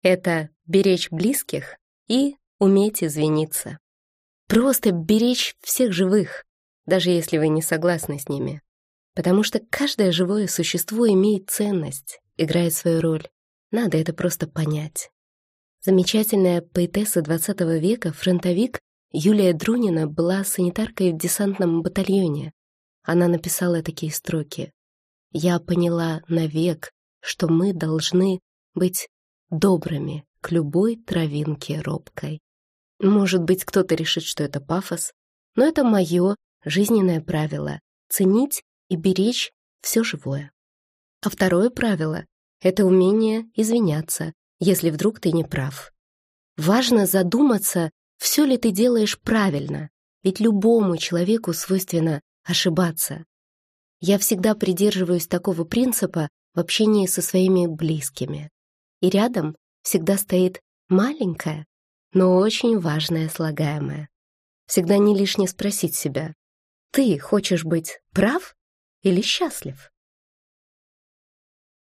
Это беречь близких и уметь извиниться. Просто беречь всех живых, даже если вы не согласны с ними. Потому что каждое живое существо имеет ценность, играет свою роль. Надо это просто понять. Замечательная поэтесса XX века, фронтовик Юлия Друнина была санитаркой в десантном батальоне. Она написала такие строки. «Я поняла навек, что мы должны быть добрыми к любой травинке робкой. Может быть, кто-то решит, что это пафос, но это мое жизненное правило — ценить и беречь все живое. А второе правило — это умение извиняться, если вдруг ты не прав. Важно задуматься, все ли ты делаешь правильно, ведь любому человеку свойственно ошибаться. Я всегда придерживаюсь такого принципа в общении со своими близкими. И рядом всегда стоит маленькая, но очень важное слагаемое. Всегда не лишне спросить себя, ты хочешь быть прав или счастлив?